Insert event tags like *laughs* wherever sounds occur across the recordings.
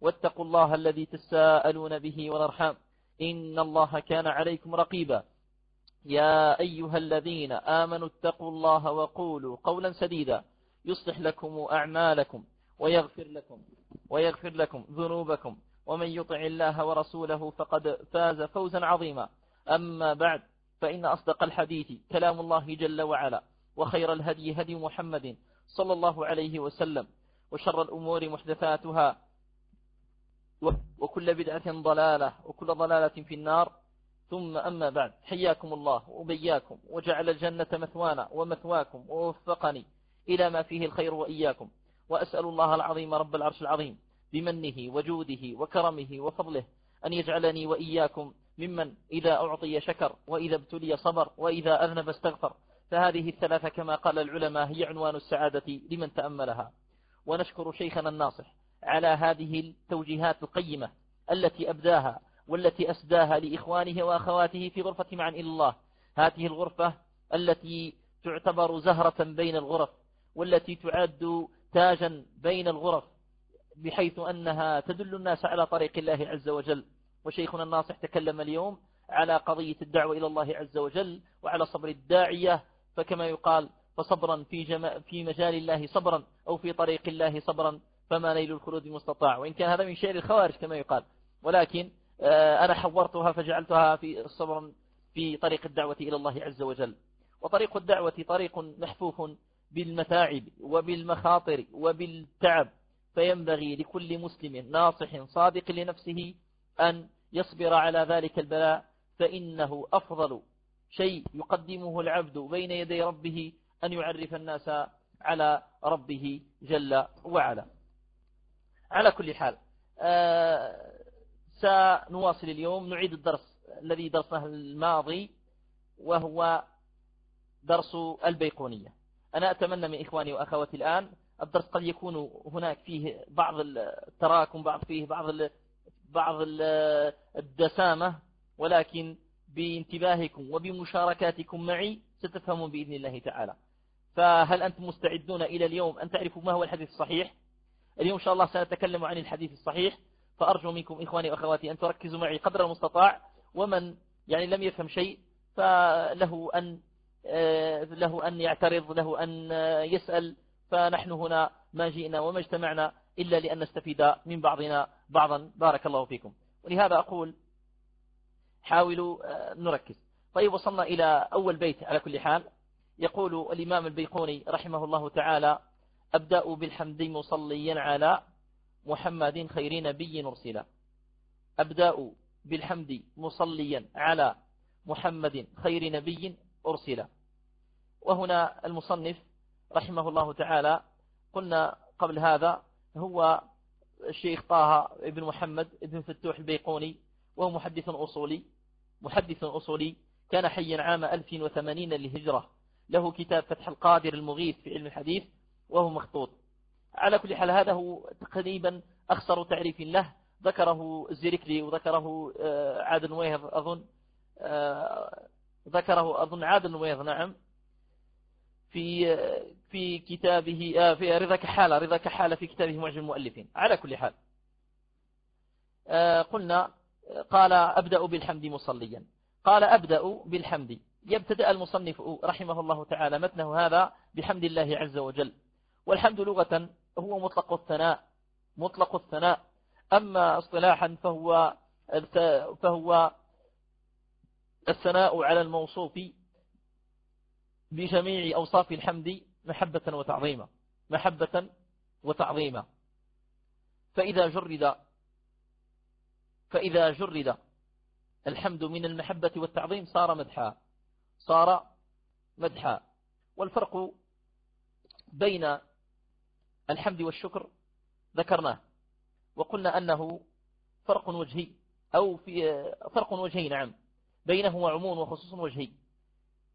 واتقوا الله الذي تساءلون به والأرحام. إن الله كان عليكم رقيبا. يا أيها الذين آمنوا اتقوا الله وقولوا قولا سديدا. يصلح لكم أعمالكم ويغفر لكم ويغفر لكم ذنوبكم. ومن يطع الله ورسوله فقد فاز فوزا عظيما. أما بعد فإن أصدق الحديث كلام الله جل وعلا وخير الهدي هدي محمد صلى الله عليه وسلم وشر الأمور محدثاتها وكل بدعة ضلالة وكل ضلالة في النار. ثم أما بعد حياكم الله وبياكم وجعل الجنة مثوانا ومثواكم ووفقني إلى ما فيه الخير وإياكم. وأسأل الله العظيم رب العرش العظيم بمنه وجوده وكرمه وفضله أن يجعلني وإياكم ممن إذا أعطي شكر وإذا ابتلي صبر وإذا أذنب استغفر. فهذه الثلاثة كما قال العلماء هي عنوان السعادة لمن تأملها. ونشكر شيخنا الناصح على هذه التوجيهات القيمة التي أبداها والتي أسداها لإخوانه وأخواته في غرفة معا إلى الله هذه الغرفة التي تعتبر زهرة بين الغرف والتي تعد تاجا بين الغرف بحيث أنها تدل الناس على طريق الله عز وجل وشيخنا الناصح تكلم اليوم على قضية الدعوة إلى الله عز وجل وعلى صبر الداعية فكما يقال فصبرا في. في مجال الله صبرا أو في طريق الله صبرا فما نيل الخلود مستطاع. وإن كان هذا من شعر الخوارج كما يقال. ولكن آه، أنا حورتها فجعلتها في الصبر في طريق الدعوة إلى الله عز وجل. وطريق الدعوة طريق محفوف بالمتاعب وبالمخاطر وبالتعب. فينبغي لكل مسلم ناصح صادق لنفسه أن يصبر على ذلك البلاء. فإنه أفضل شيء يقدمه العبد بين يدي ربه أن يعرف الناس على ربه جل وعلا. على كل حال آه، سنواصل اليوم. نعيد الدرس الذي درسناه الماضي وهو درس البيقونية. أنا أتمنى من إخواني وأخواتي الآن الدرس قد يكون هناك فيه بعض التراكم بعض فيه بعض بعض الدسامة ولكن بانتباهكم وبمشاركاتكم معي ستفهمون بإذن الله تعالى. فهل أنتم مستعدون إلى اليوم أن تعرفوا ما هو الحديث الصحيح؟ اليوم إن شاء الله سنتكلم عن الحديث الصحيح فأرجو منكم إخواني وأخواتي أن تركزوا معي قدر المستطاع ومن يعني لم يفهم شيء فله أن آه، له أن يعترض له أن يسأل فنحن هنا ما جئنا وما اجتمعنا إلا لأن نستفيد من بعضنا بعضا. بارك الله فيكم. ولهذا أقول حاولوا آه، نركز. طيب وصلنا إلى أول بيت على كل حال. يقول الإمام البيقوني رحمه الله تعالى أبدأ بالحمد مصليا على محمد خير نبي أرسل أبدأ بالحمد مصليا على محمد خير نبي أرسل وهنا المصنف رحمه الله تعالى قلنا قبل هذا هو الشيخ طه ابن محمد ابن فتوح البيقوني وهو محدث أصولي. محدث أصولي كان حيا عام 1080 للهجرة. له كتاب فتح القادر المغيث في علم الحديث. وهو مخطوط. على كل حال هذا هو تقريبا أخسر تعريف له. ذكره الزيركلي وذكره آه، عادل ويهض أظن آه، ذكره أظن عادل ويهض نعم في في كتابه آه، في رضا كحالة رضا كحالة في كتابه معجم المؤلفين. على كل حال قلنا قال أبدأ بالحمد مصليا. قال أبدأ بالحمد. يبتدأ المصنف رحمه الله تعالى متنه هذا بحمد الله عز وجل. والحمد لغة هو مطلق الثناء مطلق الثناء. أما اصطلاحا فهو فهو الثناء على الموصوف بجميع أوصاف الحمد محبة وتعظيما محبة وتعظيما. فإذا جرد فإذا جرد الحمد من المحبة والتعظيم صار مدحا صار مدحا. والفرق بين الحمد والشكر ذكرناه. وقلنا أنه فرق وجهي أو في فرق وجهي نعم. بينهما عموم وخصوص وجهي.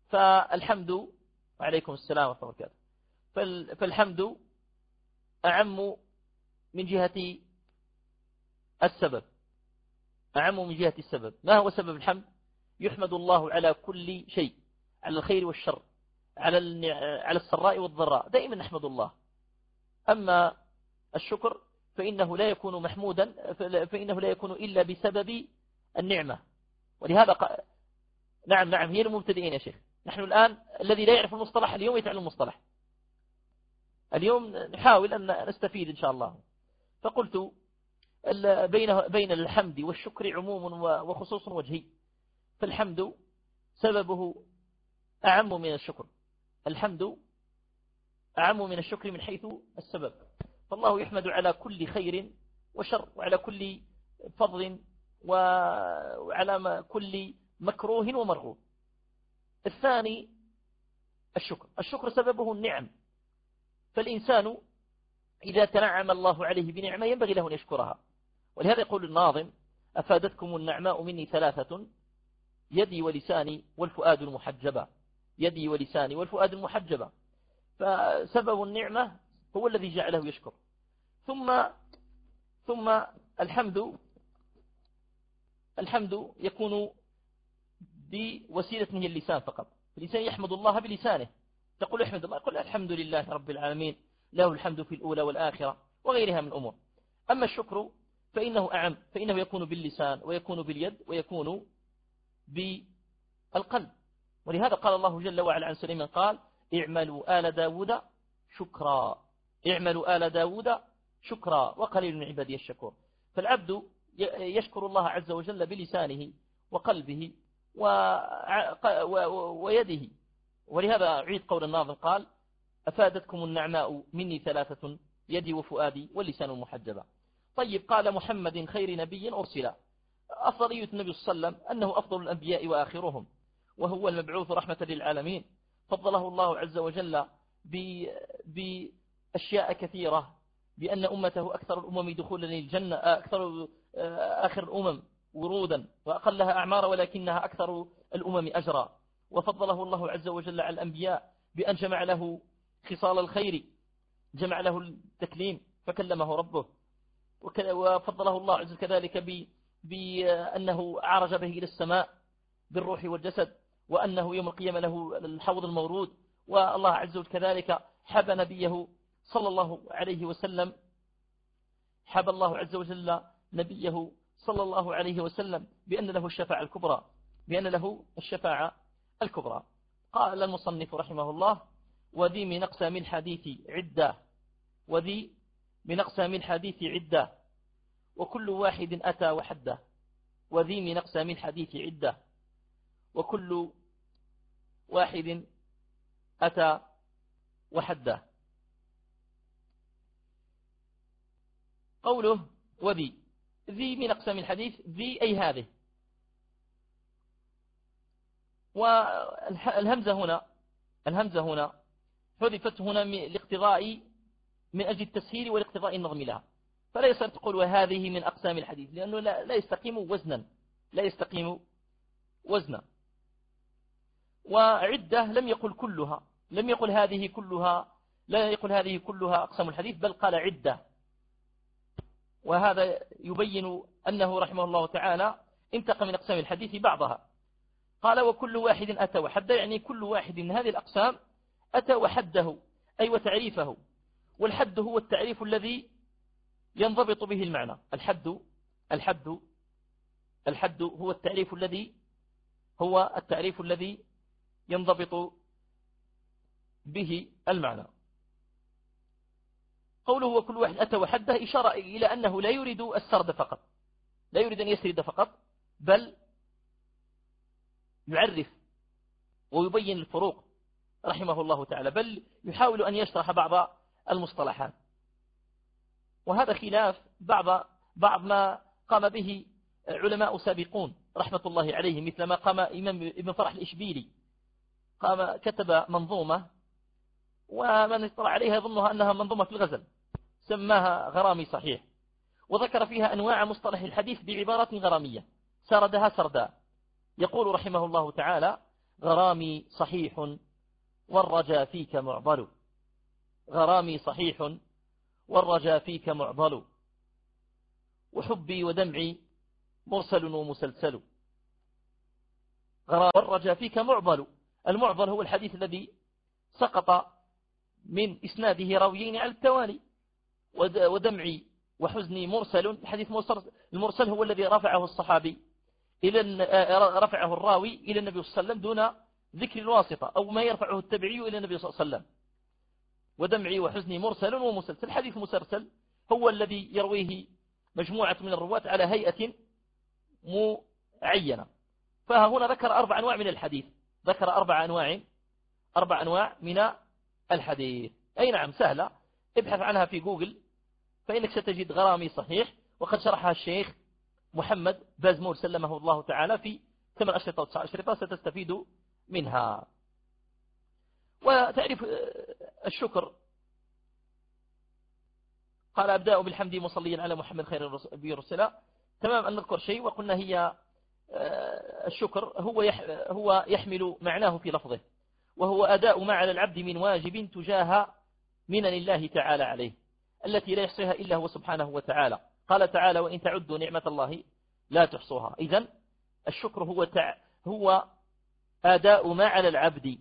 فالحمد وعليكم السلام ورحمة الله فالحمد أعم من جهة السبب. أعم من جهة السبب. ما هو سبب الحمد؟ يحمد الله على كل شيء على الخير والشر على على السراء والضراء. دائما نحمد الله. أما الشكر فإنه لا يكون محمودا فإنه لا يكون إلا بسبب النعمة. ولهذا ق... نعم نعم هي المبتدئين يا شيخ. نحن الآن الذي لا يعرف المصطلح اليوم يتعلم المصطلح. اليوم نحاول أن نستفيد إن شاء الله. فقلت بين بين الحمد والشكر عموم وخصوص وجهي. فالحمد سببه أعم من الشكر. الحمد أعم من الشكر من حيث السبب. فالله يحمد على كل خير وشر وعلى كل فضل وعلى كل مكروه ومرغوب. الثاني الشكر. الشكر سببه النعم. فالإنسان إذا تنعم الله عليه بنعمة ينبغي له أن يشكرها. ولهذا يقول الناظم أفادتكم النعماء مني ثلاثة يدي ولساني والفؤاد المحجبة. يدي ولساني والفؤاد المحجبة. فسبب النعمة هو الذي جعله يشكر. ثم ثم الحمد الحمد يكون بوسيلة هي اللسان فقط. الإنسان يحمد الله بلسانه. تقول احمد الله قل الحمد لله رب العالمين له الحمد في الأولى والآخرة وغيرها من الأمور. أما الشكر فإنه أعم فإنه يكون باللسان ويكون باليد ويكون بالقلب. ولهذا قال الله جل وعلا عن سليمان قال اعملوا آل داود شكرا. اعملوا آل داود شكرا. وقليل من عبادي الشكور. فالعبد يشكر الله عز وجل بلسانه وقلبه ويده. ولهذا عيد قول الناظم قال أفادتكم النعماء مني ثلاثة يدي وفؤادي واللسان المحجبة طيب قال محمد خير نبي أرسل أفضلية النبي صلى الله عليه وسلم أنه أفضل الأنبياء وآخرهم وهو المبعوث رحمة للعالمين. فضله الله عز وجل بأشياء كثيرة بأن أمته أكثر الأمم دخولا للجنة أكثر آخر الأمم ورودا وأقلها أعمار ولكنها أكثر الأمم أجرا. وفضله الله عز وجل على الأنبياء بأن جمع له خصال الخير جمع له التكليم فكلمه ربه. وفضله الله عز كذلك بأنه عرج به إلى السماء بالروح والجسد. وأنه يوم القيامة له الحوض المورود والله عز وجل كذلك حب نبيه صلى الله عليه وسلم. حب الله عز وجل نبيه صلى الله عليه وسلم بأن له الشفاعة الكبرى بأن له الشفاعة الكبرى. قال المصنف رحمه الله وذي من أقسام الحديث عدة وذي من أقسام الحديث عدة وكل واحد أتى وحده. وذي من أقسام الحديث عدة. وكل واحد أتى وحده. قوله وذي ذي من أقسام الحديث ذي أي هذه. والهمزة هنا الهمزة هنا حذفت هنا لاقتضاء من أجل التسهيل والاقتضاء النظم لها. فلا يصير تقول وهذه من أقسام الحديث لأنه لا, لا يستقيم وزنا لا يستقيم وزنا. وعدة لم يقل كلها لم يقل هذه كلها لا يقول هذه كلها أقسام الحديث بل قال عدة. وهذا يبين أنه رحمه الله تعالى انتقى من أقسام الحديث بعضها. قال وكل واحد أتى وحده. يعني كل واحد من هذه الأقسام أتى وحده أي وتعريفه. والحد هو التعريف الذي ينضبط به المعنى. الحد الحد الحد هو التعريف الذي هو التعريف الذي ينضبط به المعنى. قوله وكل واحد أتى وحده إشارة إلى أنه لا يريد السرد فقط. لا يريد أن يسرد فقط بل يعرف ويبين الفروق رحمه الله تعالى بل يحاول أن يشرح بعض المصطلحات. وهذا خلاف بعض بعض ما قام به علماء سابقون رحمة الله عليهم مثل ما قام إمام ابن فرح الإشبيلي. قام كتب منظومة ومن اطلع عليها يظنها أنها منظومة الغزل سماها غرامي صحيح. وذكر فيها أنواع مصطلح الحديث بعبارة غرامية سردها سردا. يقول رحمه الله تعالى غرامي صحيح والرجا فيك معضل. غرامي صحيح والرجا فيك معضل. وحبي ودمعي مرسل ومسلسل. والرجا فيك معضل. المعضل هو الحديث الذي سقط من إسناده راويين على التوالي ودمعي وحزني مرسل. الحديث مرسل المرسل هو الذي رفعه الصحابي إلى آه، رفعه الراوي إلى النبي صلى الله عليه وسلم دون ذكر الواسطة أو ما يرفعه التبعي إلى النبي صلى الله عليه وسلم. ودمعي وحزني مرسل ومسلسل. الحديث مسلسل هو الذي يرويه مجموعة من الرواة على هيئة معينة فهنا ذكر أربع أنواع من الحديث. ذكر أربع أنواع أربع أنواع من الحديث. أي نعم سهلة. ابحث عنها في جوجل فإنك ستجد غرامي صحيح وقد شرحها الشيخ محمد بازمور سلمه الله تعالى في ثمان أشرطة وتسع أشرطة ستستفيد منها. وتعرف الشكر. قال أبدأ بالحمد مصليا على محمد خير الرسل تمام أن نذكر شيء وقلنا هي آه، الشكر هو هو يحمل معناه في لفظه وهو أداء ما على العبد من واجب تجاه منن الله تعالى عليه التي لا يحصيها إلا هو سبحانه وتعالى. قال تعالى وإن تعدوا نعمة الله لا تحصوها. إذن الشكر هو تع... هو آداء ما على العبد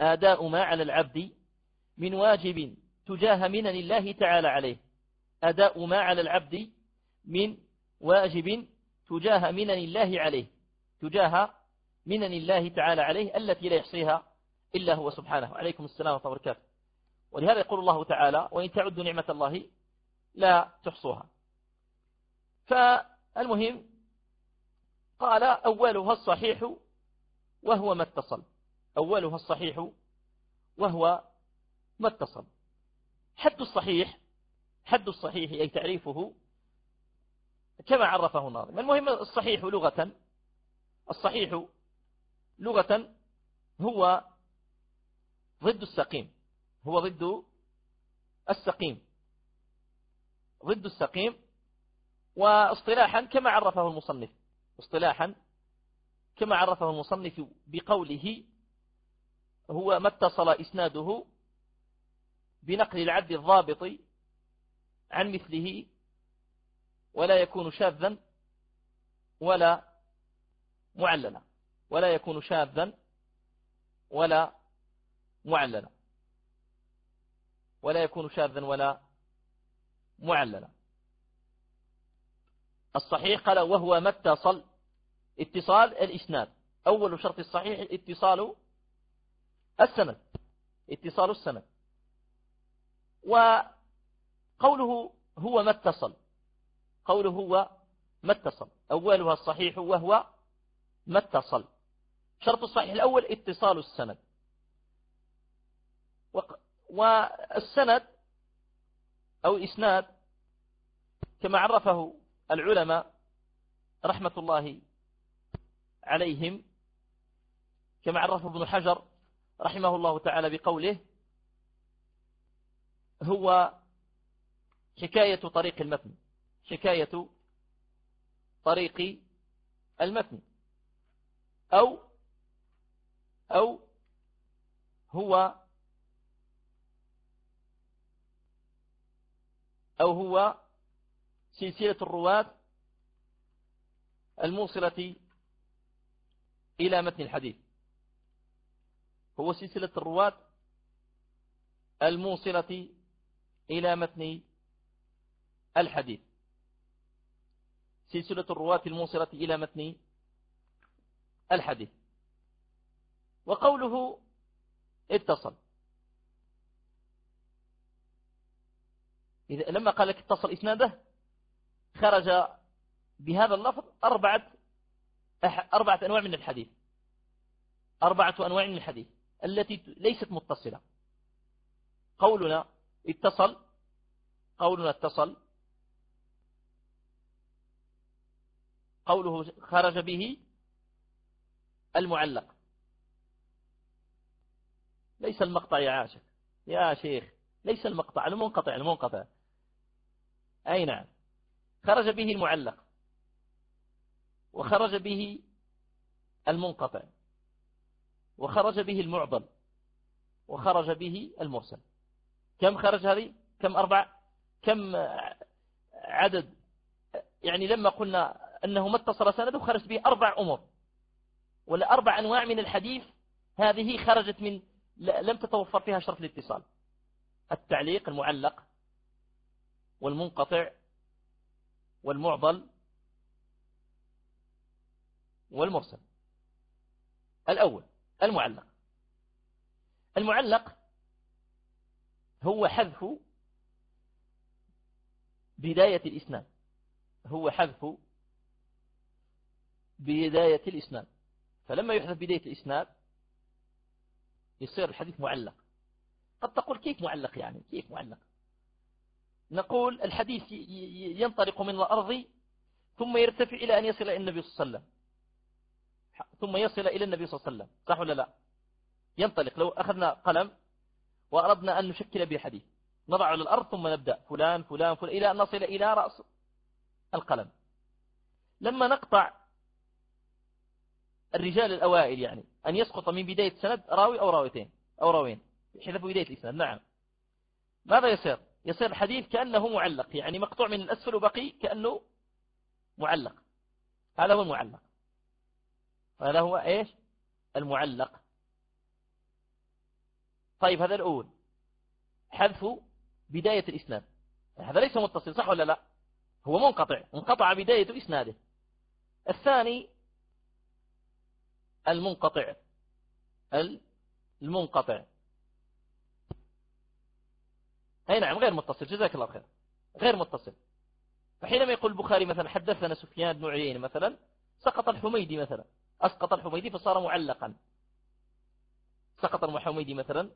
آداء ما على العبد من واجب تجاه منن الله تعالى عليه أداء ما على العبد من واجب تجاه منن الله عليه تجاه منن الله تعالى عليه التي لا يحصيها إلا هو سبحانه. عليكم السلام ورحمة وبركاته. ولهذا يقول الله تعالى وإن تعدوا نعمة الله لا تحصوها. فالمهم قال أولها الصحيح وهو ما اتصل. أولها الصحيح وهو ما اتصل. حد الصحيح حد الصحيح أي تعريفه كما عرفه الناظم. المهم الصحيح لغة الصحيح لغة هو ضد السقيم. هو ضد السقيم. ضد السقيم. واصطلاحا كما عرفه المصنف. اصطلاحا كما عرفه المصنف بقوله هو ما اتصل إسناده بنقل العبد الضابط عن مثله ولا يكون شاذا ولا معللا ولا يكون شاذا ولا معللا ولا يكون شاذا ولا معللا الصحيح قال وهو ما اتصل. اتصال الإسناد. أول شرط الصحيح اتصال السند. اتصال السند. وقوله هو ما اتصل. قوله هو ما اتصل. أولها الصحيح وهو ما اتصل. شرط الصحيح الأول اتصال السند. والسند أو الإسناد كما عرفه العلماء رحمة الله عليهم كما عرفه ابن حجر رحمه الله تعالى بقوله هو حكاية طريق المتن. حكاية طريق المتن. أو أو هو أو هو سلسلة الرواة الموصلة إلى متن الحديث. هو سلسلة الرواة الموصلة إلى متن الحديث. سلسلة الرواة الموصلة إلى متن الحديث. وقوله اتصل. إذا لما قال لك اتصل إسناده خرج بهذا اللفظ أربعة أربعة أنواع من الحديث. أربعة أنواع من الحديث التي ليست متصلة. قولنا اتصل قولنا اتصل قوله خرج به المعلق. ليس المقطع يا عاشق يا شيخ ليس المقطع المنقطع المنقطع أي نعم. خرج به المعلق. وخرج به المنقطع. وخرج به المعضل. وخرج به المرسل. كم خرج هذه؟ كم أربع؟ كم عدد؟ يعني لما قلنا أنه ما اتصل سنده خرج به أربع أمور. ولا أربع أنواع من الحديث هذه خرجت من لم تتوفر فيها شرط الاتصال. التعليق المعلق والمنقطع والمعضل والمرسل. الأول المعلق. المعلق هو حذف بداية الإسناد. هو حذف بداية الإسناد. فلما يحذف بداية الإسناد يصير الحديث معلق. قد تقول كيف معلق يعني؟ كيف معلق؟ نقول الحديث ينطلق من الأرض ثم يرتفع إلى أن يصل إلى النبي صلى الله عليه وسلم. ثم يصل إلى النبي صلى الله عليه وسلم. صح ولا لا؟ ينطلق. لو أخذنا قلم وأردنا أن نشكل به حديث. نضع على الأرض ثم نبدأ. فلان فلان فلان إلى أن نصل إلى رأس القلم. لما نقطع الرجال الأوائل يعني أن يسقط من بداية سند راوي أو راويتين أو راوين حذف بداية الإسناد. نعم. ماذا يصير؟ يصير الحديث كأنه معلق يعني مقطوع من الأسفل وبقي كأنه معلق. هذا هو المعلق. هذا هو إيش؟ المعلق. طيب هذا الأول. حذف بداية الإسناد. هذا ليس متصل صح ولا لا؟ هو منقطع انقطع بداية إسناده. الثاني المنقطع. المنقطع. أي نعم غير متصل. جزاك الله خير. غير متصل. فحينما يقول البخاري مثلا حدثنا سفيان بن عيينة مثلا سقط الحميدي مثلا. أسقط الحميدي فصار معلقا. سقط الحميدي مثلا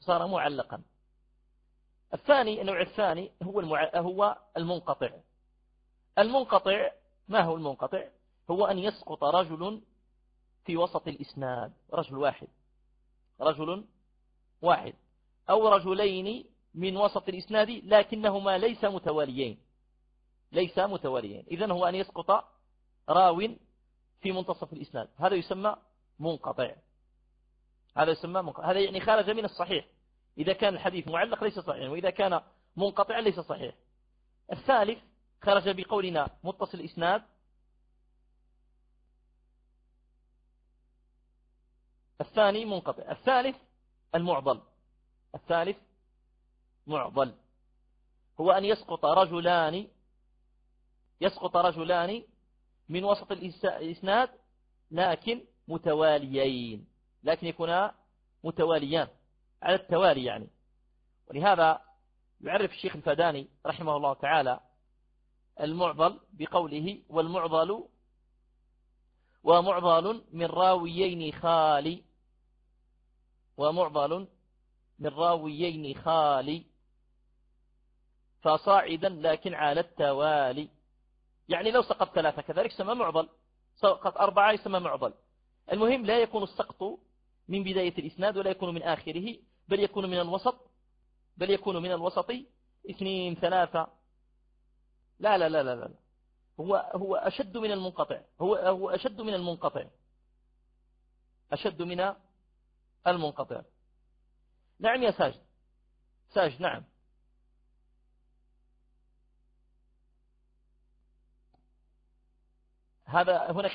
صار معلقا. الثاني النوع الثاني هو المع... هو المنقطع. المنقطع ما هو المنقطع؟ هو أن يسقط رجل في وسط الإسناد. رجل واحد. رجل واحد. أو رجلين من وسط الإسناد لكنهما ليس متواليين. ليس متواليين. إذن هو أن يسقط راو في منتصف الإسناد. هذا يسمى منقطع. هذا يسمى منقطع. هذا يعني خارج من الصحيح. إذا كان الحديث معلق ليس صحيح وإذا كان منقطع ليس صحيح. الثالث خرج بقولنا متصل الإسناد الثاني منقطع. الثالث المعضل. الثالث معضل. هو أن يسقط رجلان يسقط رجلان من وسط الإسناد لكن متواليين. لكن يكونا متواليان. على التوالي يعني. ولهذا يعرف الشيخ الفداني رحمه الله تعالى المعضل بقوله والمعضل ومعضل من راويين خالي. ومعضل من راويين خالي فصاعدا لكن على التوالي. يعني لو سقط ثلاثة كذلك سمى معضل. سقط أربعة يسمى معضل. المهم لا يكون السقط من بداية الإسناد ولا يكون من آخره بل يكون من الوسط بل يكون من الوسط. اثنين ثلاثة. لا لا لا لا لا. هو هو أشد من المنقطع. هو هو أشد من المنقطع. أشد من المنقطع. نعم يا ساجد. ساجد نعم. هذا هنا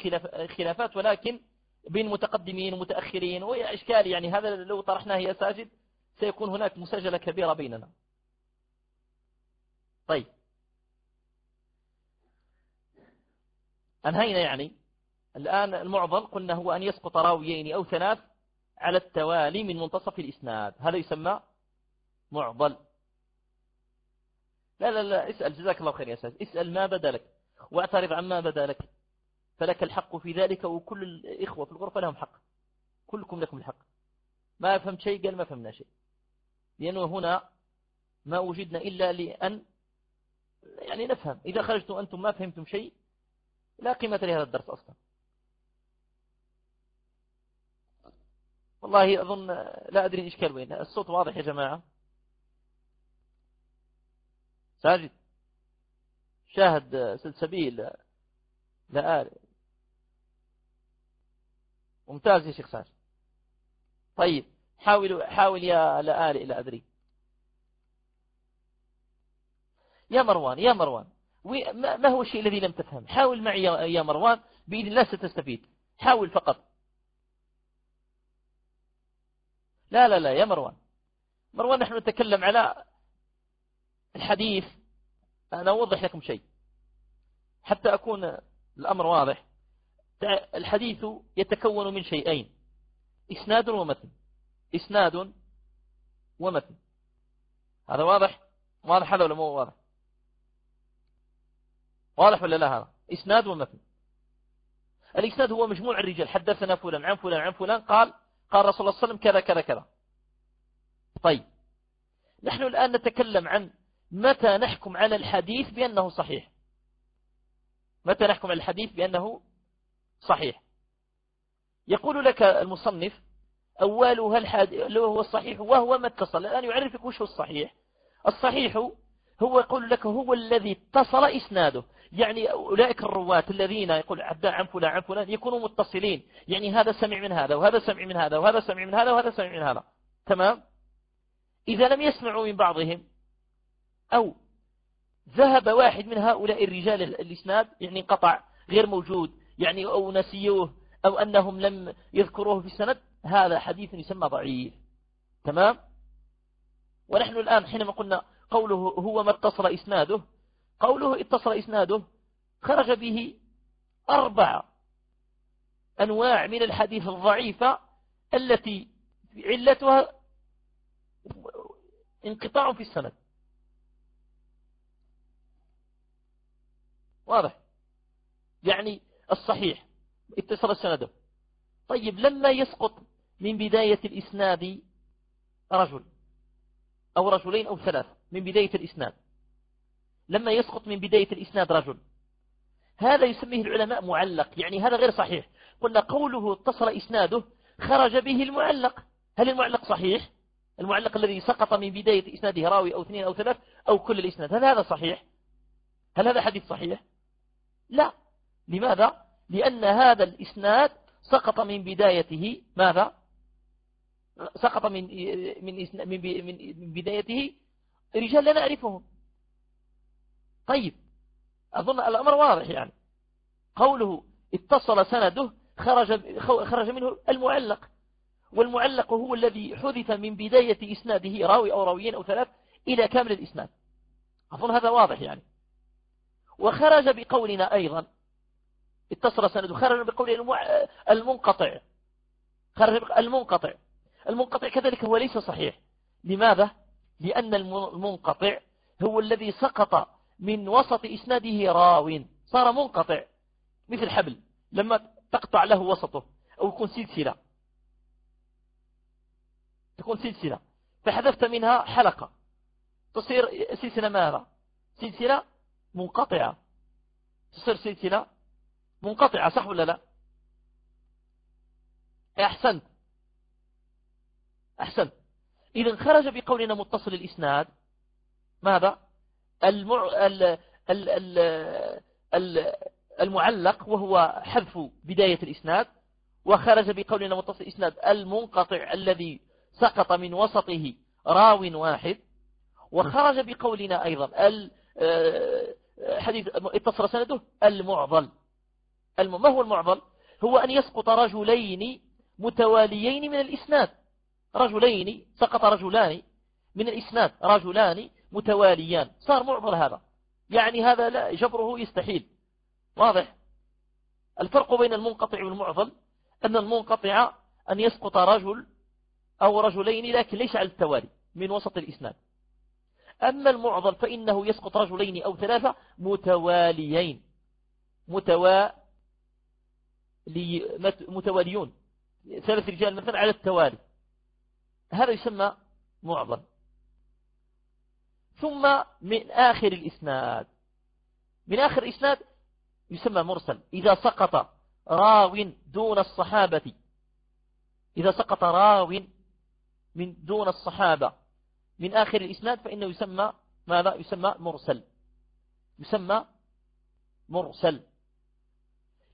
خلافات ولكن بين متقدمين ومتأخرين وهي إشكال يعني. هذا لو طرحناه يا ساجد سيكون هناك مساجلة كبيرة بيننا. طيب. أنهينا يعني. الآن المعضل قلنا هو أن يسقط راويين أو ثلاث على التوالي من منتصف الإسناد. هذا يسمى معضل. لا لا لا اسأل. جزاك الله خير يا سيد اسأل ما بدا لك. واعترض عما بدا لك. فلك الحق في ذلك وكل الإخوة في الغرفة لهم حق. كلكم لكم الحق. ما فهمت شيء قال ما فهمنا شيء. لأنه هنا ما وجدنا إلا لأن يعني نفهم. إذا خرجتم أنتم ما فهمتم شيء لا قيمة لهذا الدرس أصلا. والله أظن لا أدري إشكال وين. الصوت واضح يا جماعة. ساجد. شاهد سلسبيل لا آل ممتاز يا شيخ سعد طيب حاول حاول يا لآل إلى أدري. يا مروان يا مروان. ما هو الشيء الذي لم تفهم؟ حاول معي يا مروان. بإذن الله ستستفيد. حاول فقط. لا لا لا يا مروان. مروان نحن نتكلم على الحديث. أنا أوضح لكم شيء. حتى أكون الأمر واضح. الحديث يتكون من شيئين. إسناد ومتن. إسناد ومتن. هذا واضح؟ واضح هذا ولا مو واضح؟ واضح ولا لا هذا؟ إسناد ومتن. الإسناد هو مجموع الرجال. حدثنا فلان عن فلان عن فلان قال قال رسول الله صلى الله عليه وسلم كذا كذا كذا. طيب. نحن الآن نتكلم عن متى نحكم على الحديث بأنه صحيح. متى نحكم على الحديث بأنه صحيح. يقول لك المصنف أولها الحديث هو الصحيح وهو ما اتصل. الآن يعرفك وش هو الصحيح. الصحيح هو يقول لك هو الذي اتصل إسناده. يعني أولئك الرواة الذين يقول عبد عن فلان عن فلان يكونوا متصلين. يعني هذا سمع من هذا وهذا سمع من هذا وهذا سمع من هذا وهذا سمع من هذا. تمام؟ إذا لم يسمعوا من بعضهم أو ذهب واحد من هؤلاء الرجال الإسناد يعني انقطع غير موجود يعني أو نسيوه أو أنهم لم يذكروه في السند هذا حديث يسمى ضعيف. تمام؟ ونحن الآن حينما قلنا قوله هو ما اتصل إسناده قوله اتصل إسناده خرج به أربع أنواع من الحديث الضعيفة التي علتها انقطاع في السند. واضح؟ يعني الصحيح اتصل سنده طيب لما يسقط من بداية الإسناد رجل أو رجلين أو ثلاث من بداية الإسناد لما يسقط من بداية الإسناد رجل. هذا يسميه العلماء معلق يعني هذا غير صحيح. قلنا قوله اتصل إسناده خرج به المعلق. هل المعلق صحيح؟ المعلق الذي سقط من بداية إسناده راوي أو اثنين أو ثلاث أو كل الإسناد هل هذا صحيح؟ هل هذا حديث صحيح؟ لا. لماذا؟ لأن هذا الإسناد سقط من بدايته ماذا؟ سقط من من من بدايته رجال لا نعرفهم. طيب. أظن الأمر واضح يعني. قوله اتصل سنده خرج خرج منه المعلق. والمعلق هو الذي حذف من بداية إسناده راوي أو راويين أو ثلاث إلى كامل الإسناد. أظن هذا واضح يعني. وخرج بقولنا أيضا. اتصل سنده خرج بقول المنقطع. خرج المنقطع. المنقطع كذلك هو ليس صحيح. لماذا؟ لأن المنقطع هو الذي سقط من وسط إسناده راو. صار منقطع مثل حبل. لما تقطع له وسطه أو يكون سلسلة. تكون سلسلة. فحذفت منها حلقة. تصير سلسلة ماذا؟ سلسلة منقطعة. تصير سلسلة منقطعة صح ولا لا؟ أحسنت. أحسنت. إذا خرج بقولنا متصل الإسناد. ماذا؟ المع... ال... ال... ال... ال... المعلق وهو حذف بداية الإسناد وخرج بقولنا متصل الإسناد المنقطع الذي سقط من وسطه راو واحد وخرج بقولنا أيضا آه، اتصل سنده المعضل. ما هو المعضل؟ هو أن يسقط رجلين متواليين من الإسناد. رجلين سقط رجلان من الإسناد. رجلان متواليان. صار معضل هذا. يعني هذا لا جبره يستحيل. واضح؟ الفرق بين المنقطع والمعضل أن المنقطع أن يسقط رجل أو رجلين لكن ليس على التوالي من وسط الإسناد. أما المعضل فإنه يسقط رجلين أو ثلاثة متواليين. متواليين متواليون. ثلاث رجال مثلا على التوالي. هذا يسمى معظم ثم من آخر الإسناد. من آخر الإسناد يسمى مرسل. إذا سقط راو دون الصحابة. إذا سقط راو من دون الصحابة. من آخر الإسناد فإنه يسمى ماذا؟ يسمى مرسل. يسمى مرسل.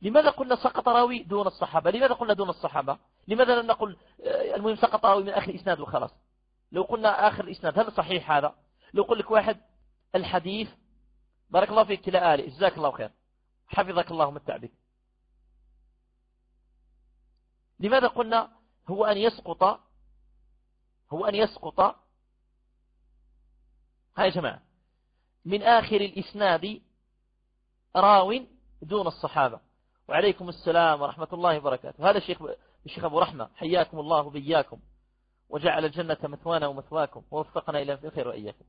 لماذا قلنا سقط راوي دون الصحابة؟ لماذا قلنا دون الصحابة؟ لماذا لم نقل آه، المهم سقط راوي من آخر الإسناد وخلاص. لو قلنا آخر الإسناد هل صحيح هذا؟ لو قل لك واحد الحديث بارك الله فيك كلا آلي جزاك الله خير. حفظك الله متع بك. لماذا قلنا هو أن يسقط؟ هو أن يسقط؟ هاي يا جماعة من آخر الإسناد راو دون الصحابة. وعليكم السلام ورحمة الله وبركاته. هذا الشيخ الشيخ أبو رحمة حياكم الله بياكم وجعل الجنة مثوانا ومثواكم ووفقنا إلى الخير وإياكم.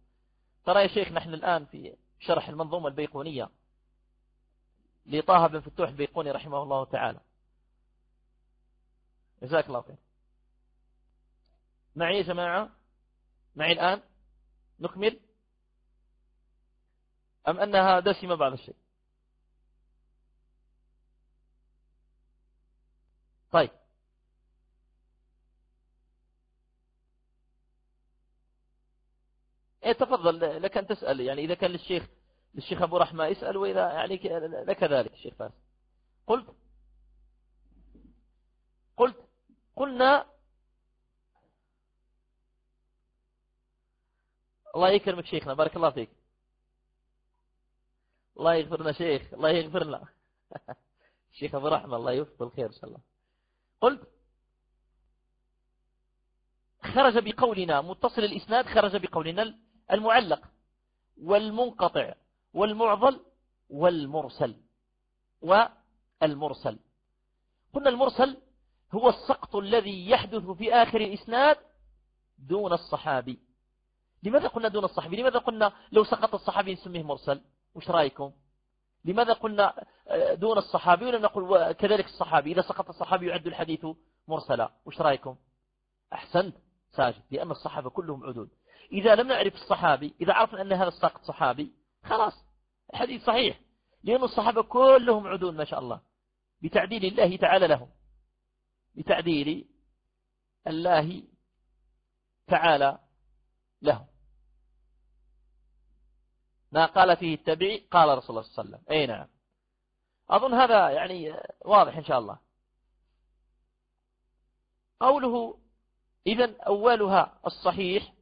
ترى يا شيخ نحن الآن في شرح المنظومة البيقونية لطه بن فتوح البيقوني رحمه الله تعالى. جزاك الله خير. معي يا جماعة؟ معي الآن؟ نكمل؟ أم أنها دسمة بعض الشيء؟ طيب. إيه تفضل لك أن تسأل يعني إذا كان للشيخ للشيخ أبو رحمة اسأل وإذا يعني لك ذلك الشيخ فاس قلت قلت قلنا الله يكرمك شيخنا بارك الله فيك. الله يغفر لنا شيخ الله يغفر لنا الشيخ *laughs* أبو رحمة الله يوفق الخير إن شاء الله. قلت خرج بقولنا متصل الإسناد خرج بقولنا المعلق والمنقطع والمعضل والمرسل والمرسل. قلنا المرسل هو السقط الذي يحدث في آخر الإسناد دون الصحابي. لماذا قلنا دون الصحابي؟ لماذا قلنا لو سقط الصحابي نسميه مرسل؟ وش رأيكم؟ لماذا قلنا آه، دون الصحابي؟ ولم نقل كذلك الصحابي. إذا سقط الصحابي يعد الحديث مرسلا. وش رأيكم؟ أحسنت ساجد لأن الصحابة كلهم عدود إذا لم نعرف الصحابي إذا عرفنا أن هذا الساقط صحابي خلاص. الحديث صحيح. لأن الصحابة كلهم عدود ما شاء الله. بتعديل الله تعالى لهم. بتعديل الله تعالى له ما قال فيه التبعي قال رسول الله صلى الله عليه وسلم. أي نعم. أظن هذا يعني واضح إن شاء الله. قوله إذا أولها الصحيح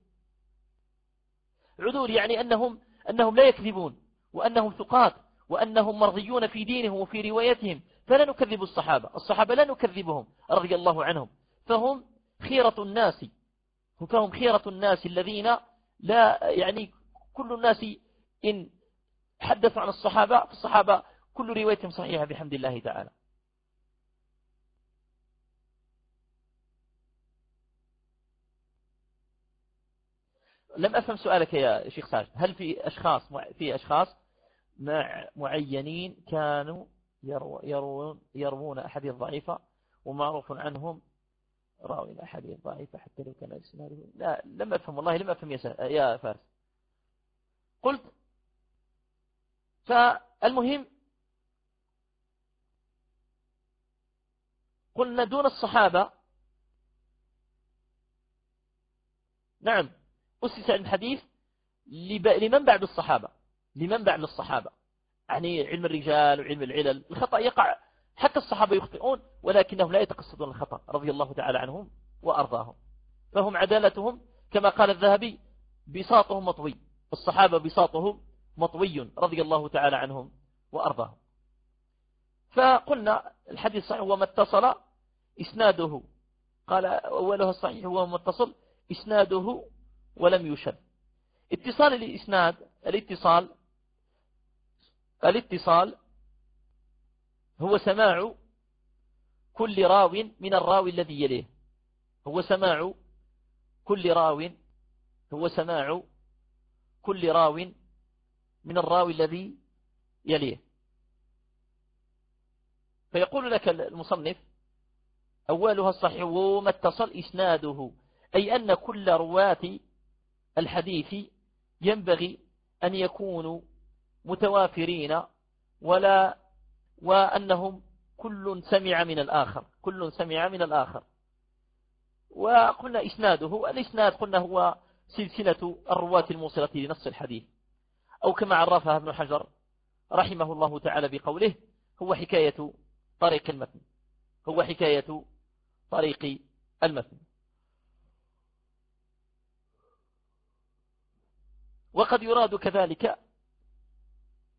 عذور يعني أنهم, أنهم لا يكذبون وأنهم ثقات وأنهم مرضيون في دينهم وفي روايتهم فلا نكذب الصحابة الصحابة لا نكذبهم رضي الله عنهم فهم خيرة الناس فهم خيرة الناس الذين لا يعني كل الناس إن حدثوا عن الصحابة فالصحابة كل روايتهم صحيحة بحمد الله تعالى. لم أفهم سؤالك يا شيخ ساجد. هل في أشخاص في أشخاص معينين كانوا يروون, يروون أحاديث ضعيفة ومعروف عنهم؟ راوي الأحاديث ضعيفة حتى لو كان إسناده لا لم أفهم والله لم أفهم يا, يا فارس. قلت فالمهم قلنا دون الصحابة نعم أسس الحديث لمن بعد الصحابة لمن بعد الصحابة يعني علم الرجال وعلم العلل الخطأ يقع. حتى الصحابة يخطئون ولكنهم لا يتقصدون الخطأ رضي الله تعالى عنهم وأرضاهم. فهم عدالتهم كما قال الذهبي بساطهم مطوي. الصحابة بساطهم مطوي رضي الله تعالى عنهم وأرضاهم. فقلنا الحديث صحيح هو ما اتصل إسناده. قال أوله الصحيح هو ما اتصل إسناده ولم يشد اتصال الإسناد الاتصال الاتصال هو سماع كل راو من الراوي الذي يليه. هو سماع كل راو هو سماع كل راو من الراوي الذي يليه. فيقول لك المصنف أولها الصحيح وما اتصل إسناده أي أن كل رواة الحديث ينبغي أن يكونوا متوافرين ولا وأنهم كل سمع من الآخر كل سمع من الآخر. وقلنا إسناده الإسناد قلنا هو سلسلة الرواة الموصلة لنص الحديث. أو كما عرفها ابن حجر رحمه الله تعالى بقوله هو حكاية طريق المتن هو حكاية طريق المتن. وقد يراد كذلك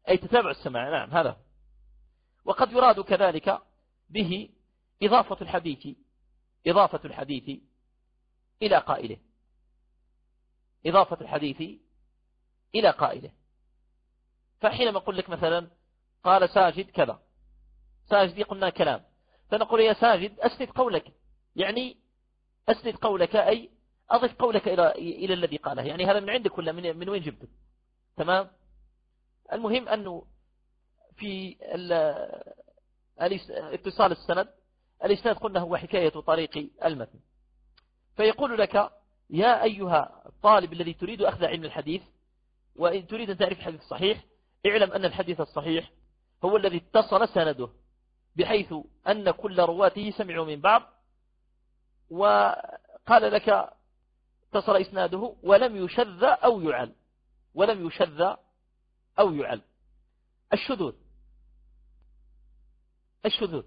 أي تتابع السماع نعم هذا. وقد يراد كذلك به إضافة الحديث إضافة الحديث إلى قائله. إضافة الحديث إلى قائله. فحينما أقول لك مثلا قال ساجد كذا. ساجد قلنا كلام. فنقول يا ساجد أسند قولك. يعني أسند قولك أي أضف قولك إلى إلى الذي قاله. يعني هذا من عندك ولا من, من وين جبته؟ تمام؟ المهم أنه في اتصال السند الإسناد قلنا هو حكاية طريق المتن. فيقول لك يا أيها الطالب الذي تريد أخذ علم الحديث وإن تريد أن تعرف الحديث الصحيح اعلم أن الحديث الصحيح هو الذي اتصل سنده بحيث أن كل رواته سمعوا من بعض. وقال لك اتصل إسناده ولم يشذ أو يعل. ولم يشذ أو يعل. الشذوذ. الشذوذ.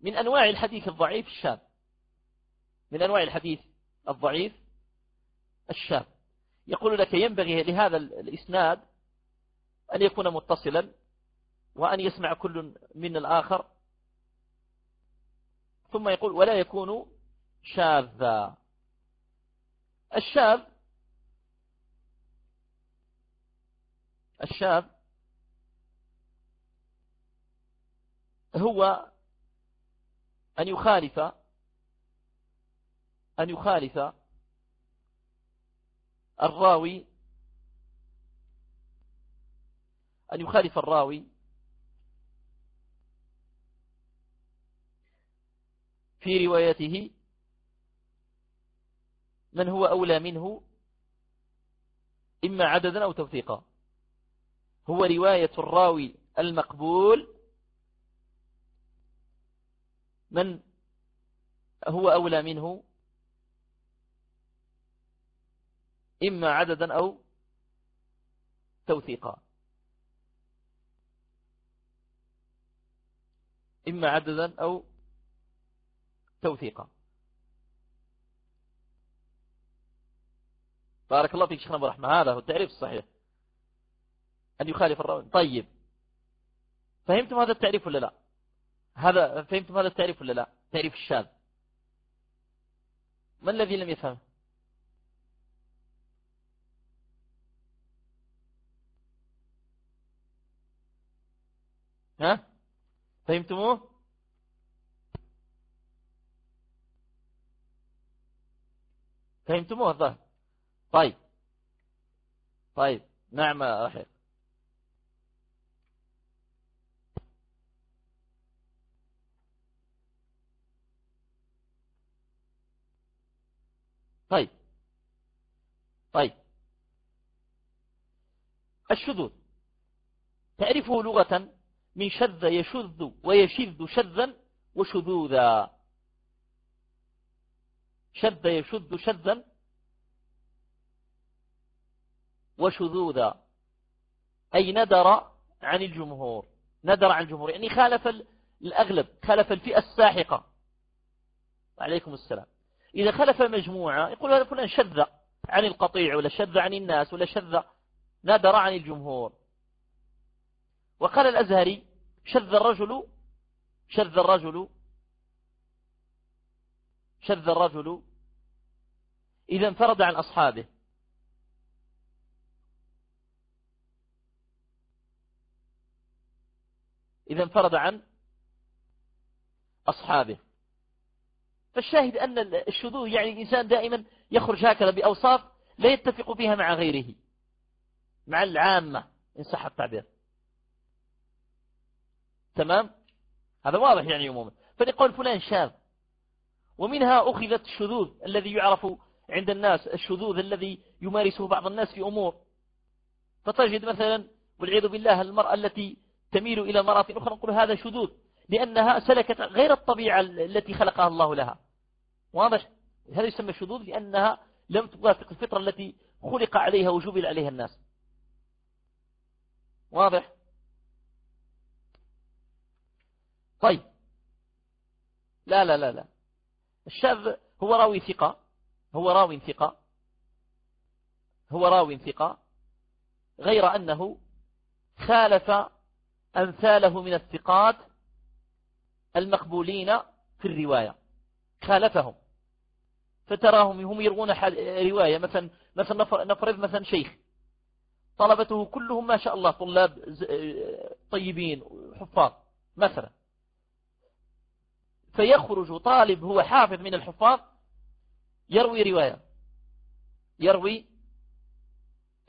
من أنواع الحديث الضعيف الشاذ. من أنواع الحديث الضعيف الشاذ. يقول لك ينبغي لهذا الإسناد أن يكون متصلا وأن يسمع كل من الآخر. ثم يقول ولا يكون شاذا الشاذ الشاذ هو أن يخالف أن يخالف الراوي أن يخالف الراوي في روايته من هو أولى منه؟ إما عددا أو توثيقا. هو رواية الراوي المقبول. من هو أولى منه؟ إما عددا أو توثيقا. إما عددا أو توثيقا. بارك الله فيك شيخنا أبو رحمة. هذا هو التعريف الصحيح. أن يخالف الراوي طيب. فهمتم هذا التعريف ولا لا؟ هذا فهمتم هذا التعريف ولا لا؟ تعريف الشاذ. ما الذي لم يفهم؟ ها؟ فهمتموه؟ فهمتموه الظاهر. طيب. طيب. نعم أخي. طيب. طيب. الشذوذ. تعرفه لغة من شذ يشذ ويشذ شذا وشذوذا. شذ يشذ شذا وشذوذا أي ندر عن الجمهور ندر عن الجمهور يعني خالف الأغلب خالف الفئة الساحقة. عليكم السلام. إذا خلف مجموعة يقول هذا فلان شذ عن القطيع ولا شذ عن الناس ولا شذ نادر عن الجمهور. وقال الأزهري شذ الرجل شذ الرجل شذ الرجل. إذا انفرد عن أصحابه. إذا انفرد عن أصحابه. فالشاهد أن الشذوذ يعني الإنسان دائما يخرج هكذا بأوصاف لا يتفق بها مع غيره مع العامة إن صح التعبير. تمام؟ هذا واضح يعني عموما. فنقول فلان شاذ. ومنها أخذت الشذوذ الذي يعرف عند الناس الشذوذ الذي يمارسه بعض الناس في أمور. فتجد مثلا والعياذ بالله المرأة التي تميل إلى مرأة أخرى نقول هذا شذوذ لأنها سلكت غير الطبيعة التي خلقها الله لها. واضح؟ هذا يسمى شذوذ لأنها لم توافق الفطرة التي خلق عليها وجبل عليها الناس. واضح؟ طيب. لا لا لا لا. الشاذ هو راوي ثقة هو راوي ثقة هو راوي ثقة غير أنه خالف أمثاله من الثقات المقبولين في الرواية خالفهم. فتراهم هم يروون رواية مثلا مثلا نفرض مثلا شيخ. طلبته كلهم ما شاء الله طلاب طيبين حفاظ مثلا. فيخرج طالب هو حافظ من الحفاظ يروي رواية يروي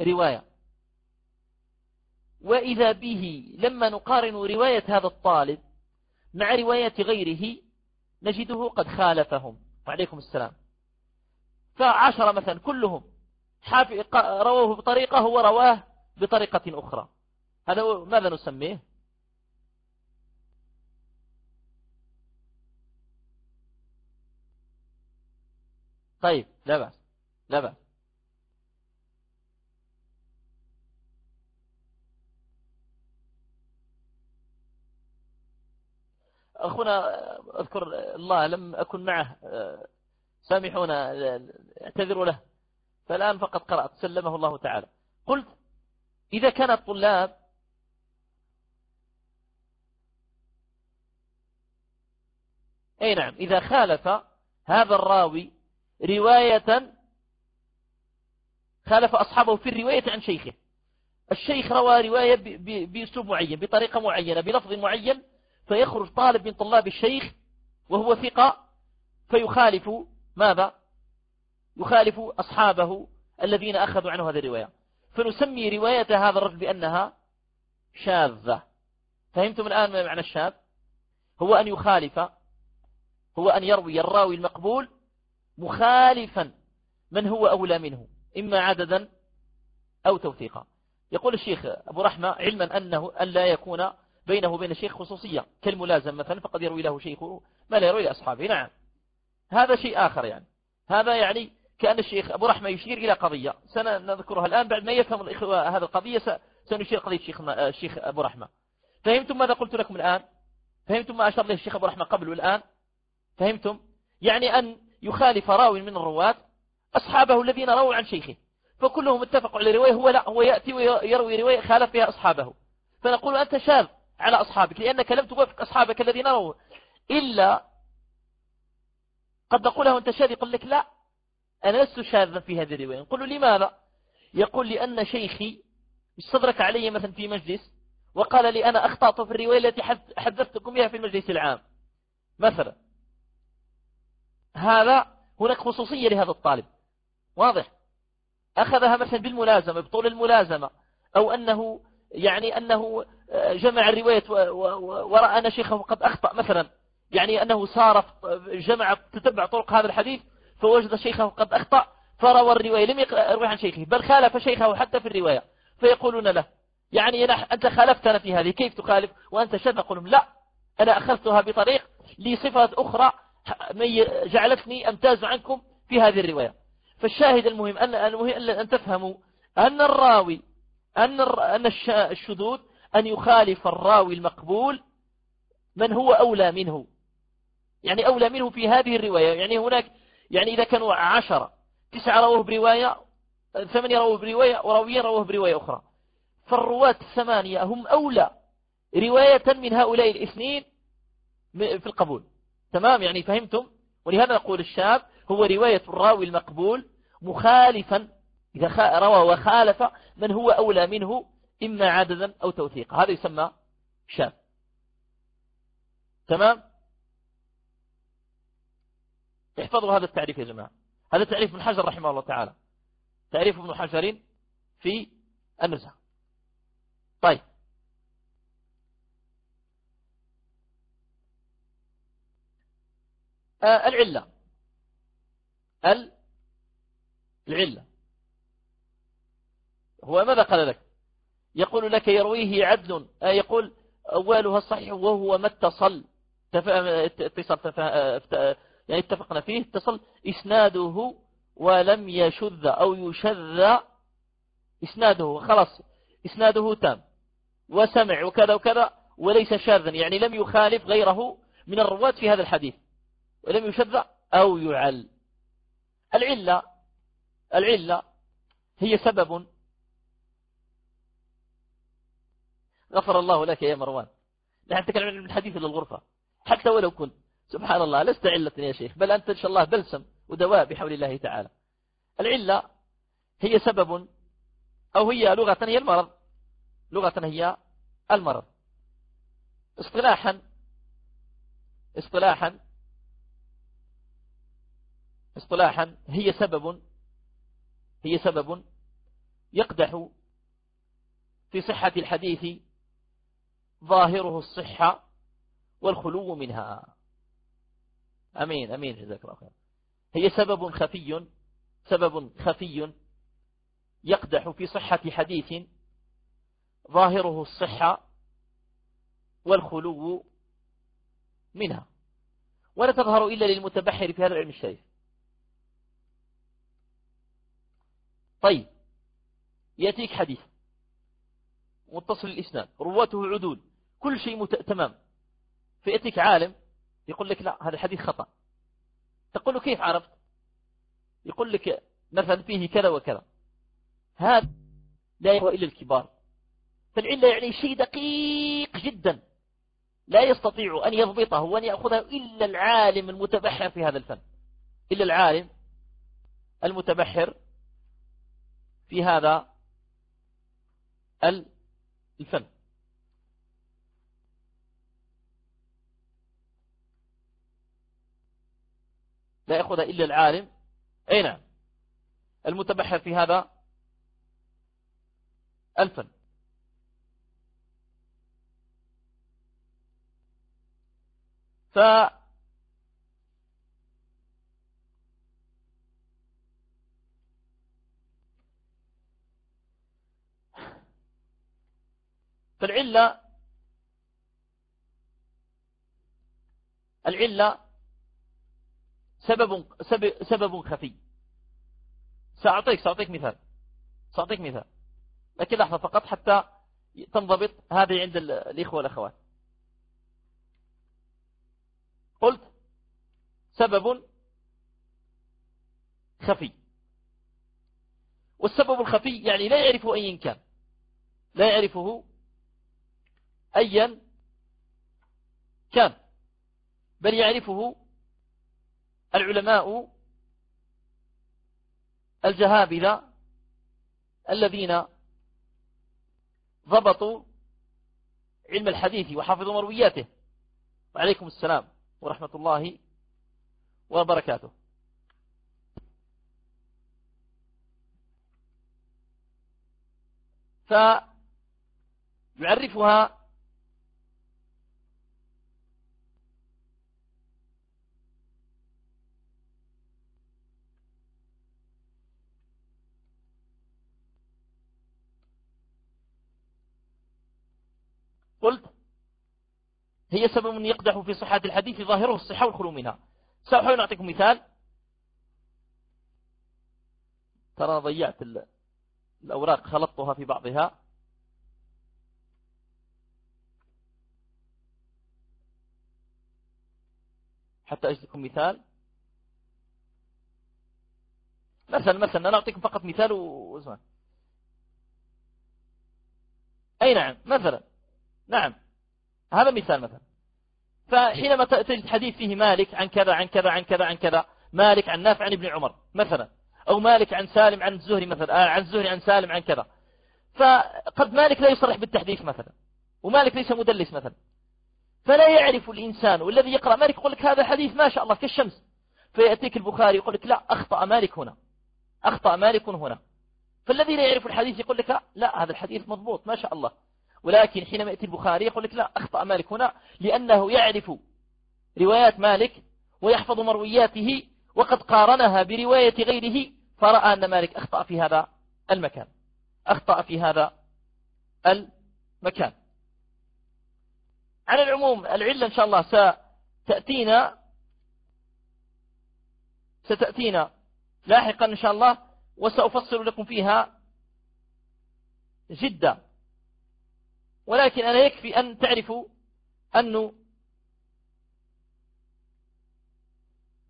رواية. وإذا به لما نقارن رواية هذا الطالب مع رواية غيره نجده قد خالفهم. وعليكم السلام. فعشر مثلا كلهم رووه بطريقة ورواه بطريقة أخرى. هذا ماذا نسميه؟ طيب لا بأس لا بأس. أخونا أذكر الله لم أكن معه سامحونا اعتذروا له. فالآن فقط قرأت سلمه الله تعالى. قلت إذا كان الطلاب أي نعم إذا خالف هذا الراوي رواية خالف أصحابه في الرواية عن شيخه. الشيخ روى رواية بأسلوب معين بطريقة معينة بلفظ معين فيخرج طالب من طلاب الشيخ وهو ثقة فيخالف ماذا؟ يخالف أصحابه الذين أخذوا عنه هذه الرواية. فنسمي رواية هذا الرجل بأنها شاذة. فهمتم الآن ما معنى الشاذ؟ هو أن يخالف هو أن يروي الراوي المقبول مخالفا من هو أولى منه إما عددا أو توثيقا. يقول الشيخ أبو رحمة علما أنه أن لا يكون بينه وبين الشيخ خصوصية كالملازم مثلا فقد يروي له شيخه ما لا يروي لأصحابه. نعم. هذا شيء آخر يعني. هذا يعني كأن الشيخ أبو رحمة يشير إلى قضية. سنذكرها الآن بعد ما يفهم الإخوة هذه القضية سنشير قضية الشيخ, الشيخ أبو رحمة. فهمتم ماذا قلت لكم الآن؟ فهمتم ما أشار له الشيخ أبو رحمة قبل والآن؟ فهمتم؟ يعني أن يخالف راوي من الرواة أصحابه الذين رووا عن شيخه. فكلهم اتفقوا على رواية هو لا هو يأتي ويروي رواية خالف فيها أصحابه. فنقول أنت شاذ. على أصحابك لأنك لم توافق أصحابك الذين رووا. إلا قد نقول له أنت شاذ يقول لك لا أنا لست شاذا في هذه الرواية. نقول له لماذا؟ يقول لأن شيخي استدرك علي مثلا في مجلس وقال لي أنا أخطأت في الرواية التي حدثتكم بها في المجلس العام. مثلا هذا هناك خصوصية لهذا الطالب. واضح؟ أخذها مثلا بالملازمة بطول الملازمة أو أنه يعني أنه جمع الرواية ورأى أن شيخه قد أخطأ مثلا. يعني أنه صار جمع تتبع طرق هذا الحديث فوجد شيخه قد أخطأ فروى الرواية لم يروي عن شيخه بل خالف شيخه حتى في الرواية. فيقولون له يعني أنت خالفتنا في هذه كيف تخالف؟ وأنت شد نقول لا أنا أخذتها بطريق لصفة أخرى جعلتني أمتاز عنكم في هذه الرواية. فالشاهد المهم أن المهم أن تفهموا أن الراوي أن أن الشذوذ أن يخالف الراوي المقبول من هو أولى منه. يعني أولى منه في هذه الرواية. يعني هناك يعني إذا كانوا عشرة تسعة رووه برواية ثمانية رووه برواية وراويين رووه برواية أخرى. فالرواة الثمانية هم أولى رواية من هؤلاء الاثنين في القبول. تمام؟ يعني فهمتم؟ ولهذا نقول الشاب هو رواية الراوي المقبول مخالفا إذا روى وخالف من هو أولى منه إما عددا أو توثيقا. هذا يسمى شاب تمام؟ احفظوا هذا التعريف يا جماعة. هذا تعريف ابن حجر رحمه الله تعالى. تعريف ابن حجر في النزهة. طيب. آه العلة. العلة. هو ماذا قال لك؟ يقول لك يرويه عدل. آه يقول أولها الصحيح وهو ما اتصل. اتصل يعني اتفقنا فيه اتصل إسناده ولم يشذ أو يشذ. إسناده خلاص إسناده تام. وسمع وكذا وكذا وليس شاذا يعني لم يخالف غيره من الرواة في هذا الحديث. ولم يشذ أو يعل. العلة العلة هي سبب غفر الله لك يا مروان. نحن نتكلم عن الحديث للغرفة حتى ولو كنت. سبحان الله لست علة يا شيخ. بل أنت إن شاء الله بلسم ودواء بحول الله تعالى. العلة هي سبب أو هي لغة هي المرض. لغة هي المرض. اصطلاحا اصطلاحا اصطلاحا هي سبب هي سبب يقدح في صحة الحديث ظاهره الصحة والخلو منها. أمين أمين جزاك الله خير. هي سبب خفي سبب خفي يقدح في صحة حديث ظاهره الصحة والخلو منها. ولا تظهر إلا للمتبحر في هذا العلم الشريف. طيب يأتيك حديث متصل الإسناد رواته عدول. كل شيء. تمام. فيأتيك عالم يقول لك لا هذا الحديث خطأ. تقول له كيف عرفت؟ يقول لك مثلا فيه كذا وكذا. هذا لا يهوى إلا الكبار. فالعلة يعني شيء دقيق جدا. لا يستطيع أن يضبطه وأن يأخذه إلا العالم المتبحر في هذا الفن. إلا العالم المتبحر في هذا الفن. لا يأخذ إلا العالم. أي نعم. المتبحر في هذا الفن. ف فالعلة العلة سبب سبب خفي. سأعطيك سأعطيك مثال. سأعطيك مثال. لكن لحظة فقط حتى تنضبط هذه عند الإخوة والأخوات. قلت سبب خفي. والسبب الخفي يعني لا يعرفه أي كان. لا يعرفه أيا كان. بل يعرفه العلماء الجهابذة الذين ضبطوا علم الحديث وحفظوا مروياته. وعليكم السلام ورحمة الله وبركاته. فيعرفها هي سبب يقدح في صحة الحديث ظاهره الصحة والخلو منها سأحاول أعطيكم مثال. ترى ضيعت الأوراق خلطتها في بعضها. حتى أجدكم مثال. مثلا مثلا أنا أعطيكم فقط مثال وزمان أي نعم مثلا. نعم. هذا مثال مثلا. فحينما تجد حديث فيه مالك عن كذا عن كذا عن كذا عن كذا مالك عن نافع عن ابن عمر مثلا أو مالك عن سالم عن الزهري مثلا آه، عن الزهري عن سالم عن كذا. فقد مالك لا يصرح بالتحديث مثلا ومالك ليس مدلس مثلا. فلا يعرف الإنسان والذي يقرأ مالك يقول لك هذا حديث ما شاء الله كالشمس. فيأتيك البخاري يقول لك لا أخطأ مالك هنا. أخطأ مالك هنا. فالذي لا يعرف الحديث يقول لك لا هذا الحديث مضبوط ما شاء الله. ولكن حينما يأتي البخاري يقول لك لا أخطأ مالك هنا لأنه يعرف روايات مالك ويحفظ مروياته وقد قارنها برواية غيره فرأى أن مالك أخطأ في هذا المكان. أخطأ في هذا المكان. على العموم العلة إن شاء الله ستأتينا ستأتينا لاحقا إن شاء الله وسأفصل لكم فيها جدا. ولكن أنا يكفي أن تعرفوا أنه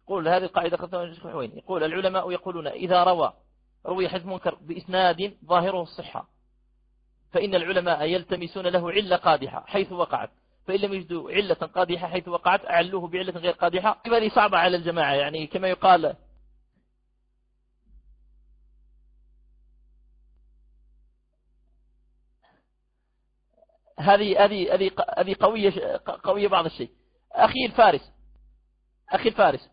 يقول هذه القاعدة يقول العلماء يقولون إذا روى روي حديث منكر بإسناد ظاهره الصحة فإن العلماء يلتمسون له علة قادحة حيث وقعت. فإن لم يجدوا علة قادحة حيث وقعت أعلوه بعلة غير قادحة. هذه صعبة على الجماعة يعني كما يقال هذه هذه هذه هذه قوية قوية بعض الشيء. أخي الفارس. أخي الفارس.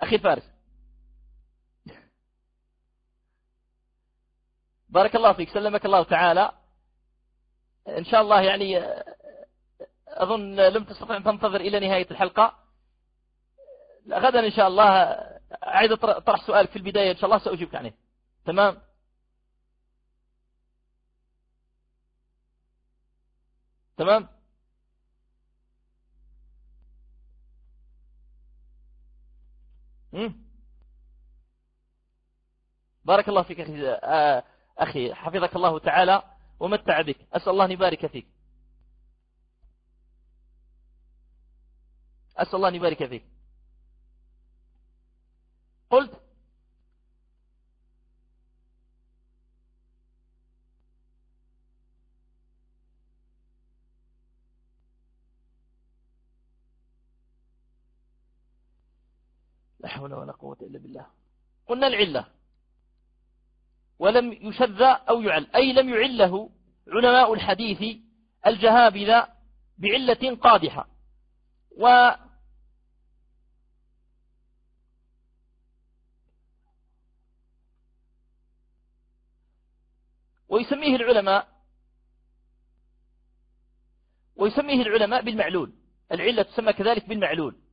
أخي الفارس. بارك الله فيك سلمك الله تعالى. إن شاء الله يعني أظن لم تستطع أن تنتظر إلى نهاية الحلقة. غدا إن شاء الله. أعيد طرح سؤالك في البداية إن شاء الله سأجيبك عنه تمام؟ تمام؟ بارك الله فيك أخي, حفظك الله تعالى ومتع بك. أسأل الله أن يبارك فيك. أسأل الله أن يبارك فيك. قلت حول ولا قوة إلا بالله. قلنا العلة. ولم يشذ أو يعل. أي لم يعله علماء الحديث الجهابذة بعلة قادحة. و ويسميه العلماء ويسميه العلماء بالمعلول. العلة تسمى كذلك بالمعلول.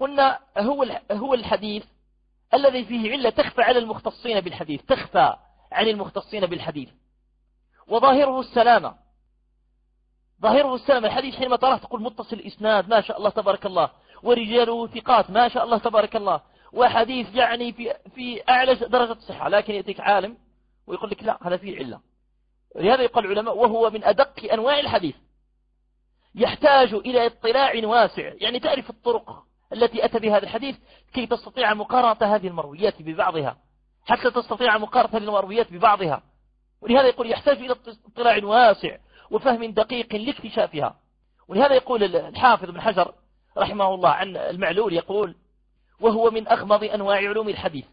قلنا هو هو الحديث الذي فيه علة تخفى على المختصين بالحديث تخفى عن المختصين بالحديث. وظاهره السلامة. ظاهره السلامة الحديث حينما تراه تقول متصل الإسناد ما شاء الله تبارك الله. ورجاله ثقات ما شاء الله تبارك الله. وحديث يعني في في أعلى درجة الصحة لكن يأتيك عالم ويقول لك لا هذا فيه علة. لهذا يقول العلماء وهو من أدق أنواع الحديث. يحتاج إلى اطلاع واسع. يعني تعرف الطرق. التي أتى بهذا الحديث كي تستطيع مقارنة هذه المرويات ببعضها. حتى تستطيع مقارنة المرويات ببعضها. ولهذا يقول يحتاج إلى اطلاع واسع وفهم دقيق لاكتشافها. ولهذا يقول الحافظ بن حجر رحمه الله عن المعلول يقول وهو من أغمض أنواع علوم الحديث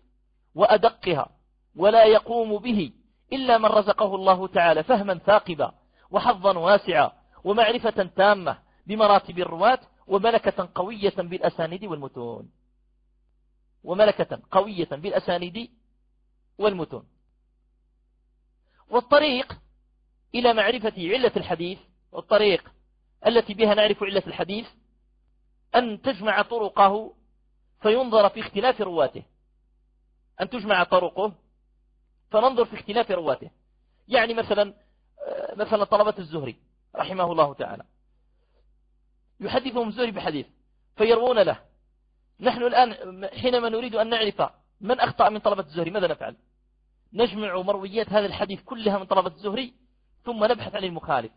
وأدقها ولا يقوم به إلا من رزقه الله تعالى فهما ثاقبا وحظا واسعا ومعرفة تامة بمراتب الرواة وملكة قوية بالأسانيد والمتون. وملكة قوية بالأسانيد والمتون. والطريق إلى معرفة علة الحديث والطريق التي بها نعرف علة الحديث أن تجمع طرقه فينظر في اختلاف رواته. أن تجمع طرقه فننظر في اختلاف رواته. يعني مثلا مثلا طلبة الزهري رحمه الله تعالى. يحدثهم الزهري بحديث فيروون له. نحن الآن حينما نريد أن نعرف من أخطأ من طلبة الزهري ماذا نفعل؟ نجمع مرويات هذا الحديث كلها من طلبة الزهري ثم نبحث عن المخالف.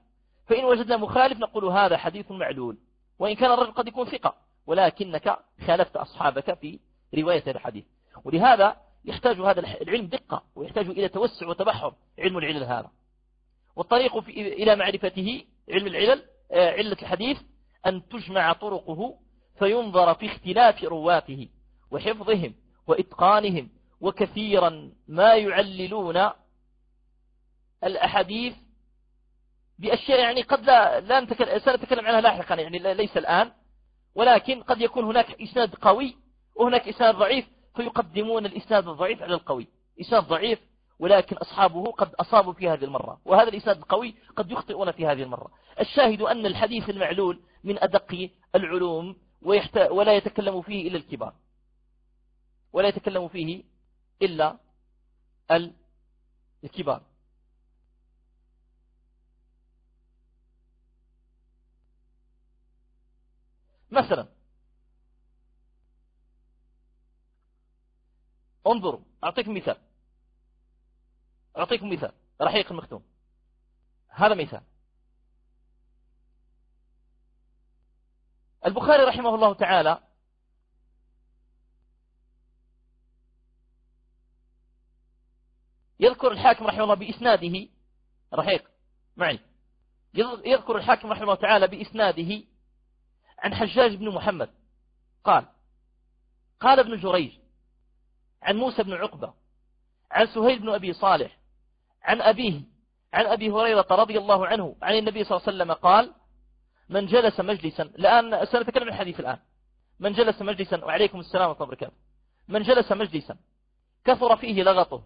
فإن وجدنا مخالف نقول هذا حديث معلول. وإن كان الرجل قد يكون ثقة ولكنك خالفت أصحابك في رواية هذا الحديث. ولهذا يحتاج هذا العلم دقة ويحتاج إلى توسع وتبحر علم العلل هذا. والطريق إلى معرفته علم العلل آه، علة الحديث أن تجمع طرقه فينظر في اختلاف رواته وحفظهم وإتقانهم وكثيرا ما يعللون الأحاديث بأشياء يعني قد لا, لا نتكلم سنتكلم عنها لاحقا يعني ليس الآن ولكن قد يكون هناك إسناد قوي وهناك إسناد ضعيف فيقدمون الإسناد الضعيف على القوي. إسناد ضعيف ولكن أصحابه قد أصابوا في هذه المرة وهذا الإسناد القوي قد يخطئون في هذه المرة. الشاهد أن الحديث المعلول من أدق العلوم ولا يتكلم فيه إلا الكبار. ولا يتكلم فيه إلا الكبار. مثلا انظروا أعطيك مثال. أعطيكم مثال. رحيق المختوم هذا مثال. البخاري رحمه الله تعالى يذكر الحاكم رحمه الله بإسناده رحيق معي. يذكر الحاكم رحمه الله تعالى بإسناده عن حجاج بن محمد. قال قال ابن جريج عن موسى بن عقبة عن سهيل بن أبي صالح عن أبيه عن أبي هريرة رضي الله عنه عن النبي صلى الله عليه وسلم قال من جلس مجلسا الآن سنتكلم الحديث الآن. من جلس مجلسا وعليكم السلام ورحمة الله وبركاته. من جلس مجلسا كثر فيه لغطه.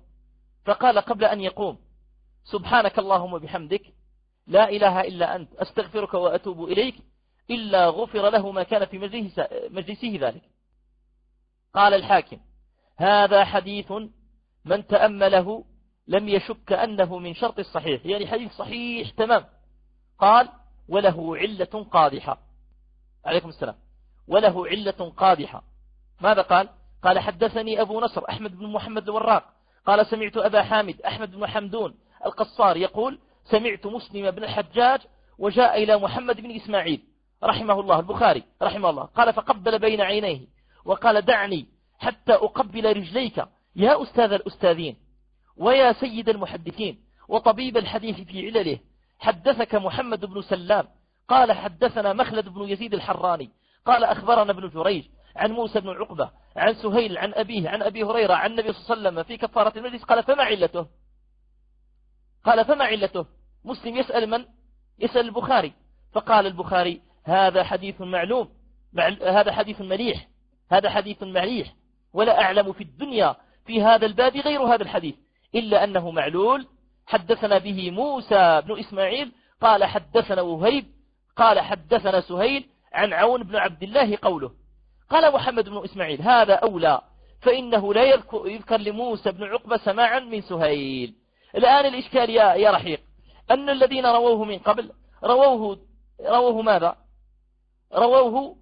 فقال قبل أن يقوم سبحانك اللهم وبحمدك لا إله إلا أنت أستغفرك وأتوب إليك إلا غفر له ما كان في مجلسه ذلك. قال الحاكم هذا حديث من تأمله لم يشك أنه من شرط الصحيح. يعني حديث صحيح تمام. قال وله علة قادحة. عليكم السلام. وله علة قادحة. ماذا قال؟ قال حدثني أبو نصر أحمد بن محمد الوراق. قال سمعت أبا حامد أحمد بن حمدون القصار يقول سمعت مسلم بن الحجاج وجاء إلى محمد بن إسماعيل. رحمه الله البخاري رحمه الله. قال فقبل بين عينيه. وقال دعني حتى أقبل رجليك. يا أستاذ الأستاذين ويا سيد المحدثين وطبيب الحديث في علله. حدثك محمد بن سلام. قال حدثنا مخلد بن يزيد الحراني. قال أخبرنا ابن جريج عن موسى بن عقبة عن سهيل عن أبيه عن أبي هريرة عن النبي صلى الله عليه وسلم في كفارة المجلس. قال فما علته؟ قال فما علته؟ مسلم يسأل من؟ يسأل البخاري. فقال البخاري هذا حديث معلوم هذا حديث مليح هذا حديث مليح. ولا أعلم في الدنيا في هذا الباب غير هذا الحديث إلا أنه معلول حدثنا به موسى بن إسماعيل قال حدثنا وهيب قال حدثنا سهيل عن عون بن عبد الله قوله. قال محمد بن إسماعيل هذا أولى فإنه لا يذكر لموسى بن عقبة سماعا من سهيل. الآن الإشكال يا, يا رحيق أن الذين رووه من قبل رووه رووه ماذا؟ رووه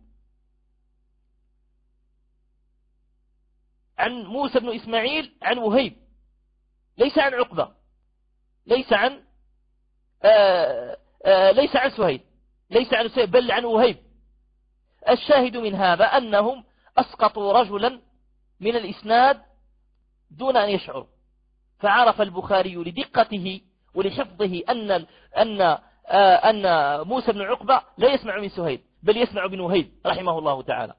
عن موسى بن إسماعيل عن وهيب ليس عن عقبة. ليس عن آآ آه، آآ آه، ليس عن سهيل ليس عن سهيل بل عن وهيب. الشاهد من هذا أنهم أسقطوا رجلا من الإسناد دون أن يشعر فعرف البخاري لدقته ولحفظه أن أن آه، أن موسى بن عقبة لا يسمع من سهيل بل يسمع بن وهيب رحمه الله تعالى.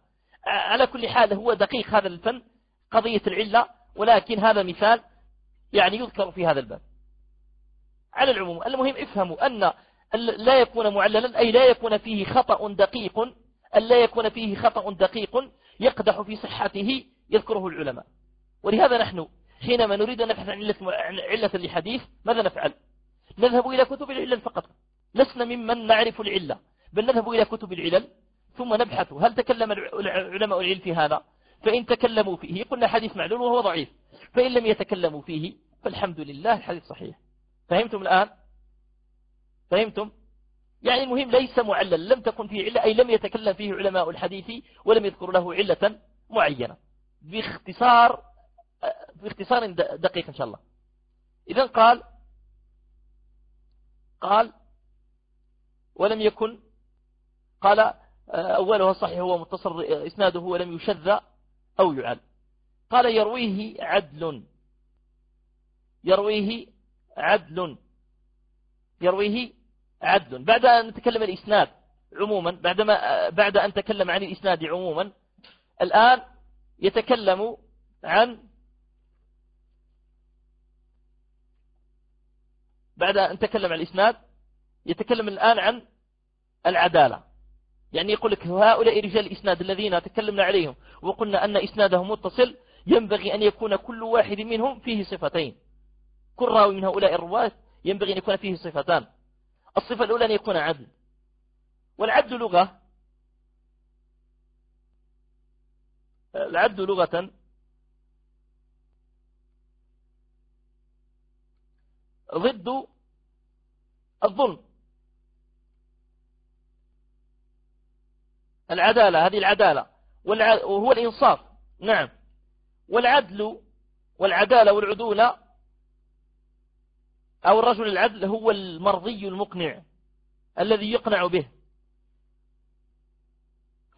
على كل حال هو دقيق هذا الفن قضية العلة ولكن هذا مثال يعني يذكر في هذا الباب. على العموم. المهم افهموا أن لا يكون معللا أي لا يكون فيه خطأ دقيق أن لا يكون فيه خطأ دقيق يقدح في صحته يذكره العلماء. ولهذا نحن حينما نريد أن نبحث عن علة, لحديث ماذا نفعل؟ نذهب إلى كتب العلل فقط. لسنا ممن نعرف العلة بل نذهب إلى كتب العلل ثم نبحث. هل تكلم العلماء العلم في هذا؟ فإن تكلموا فيه قلنا حديث معلول وهو ضعيف. فإن لم يتكلموا فيه فالحمد لله الحديث صحيح. فهمتم الآن؟ فهمتم؟ يعني المهم ليس معلل لم تكن فيه علة أي لم يتكلم فيه علماء الحديث ولم يذكر له علة معينة. باختصار باختصار دقيق إن شاء الله. إذا قال قال ولم يكن قال أولها صحيح هو متصل إسناده ولم يشذ أو يعل قال يرويه عدل. يرويه عدل. يرويه عدل. بعد أن نتكلم الإسناد عموما بعدما بعد أن تكلم عن الإسناد عموما الآن يتكلم عن بعد أن تكلم عن الإسناد يتكلم الآن عن العدالة. يعني يقول لك هؤلاء رجال الإسناد الذين تكلمنا عليهم وقلنا أن إسنادهم متصل ينبغي أن يكون كل واحد منهم فيه صفتين. كل راوي من هؤلاء الرواة ينبغي أن يكون فيه صفتان. الصفة الأولى أن يكون عدل. والعدل لغة. العدل لغة. ضد الظلم. العدالة هذه العدالة. وهو الإنصاف. نعم. والعدل والعدالة والعدولة أو الرجل العدل هو المرضي المقنع الذي يقنع به.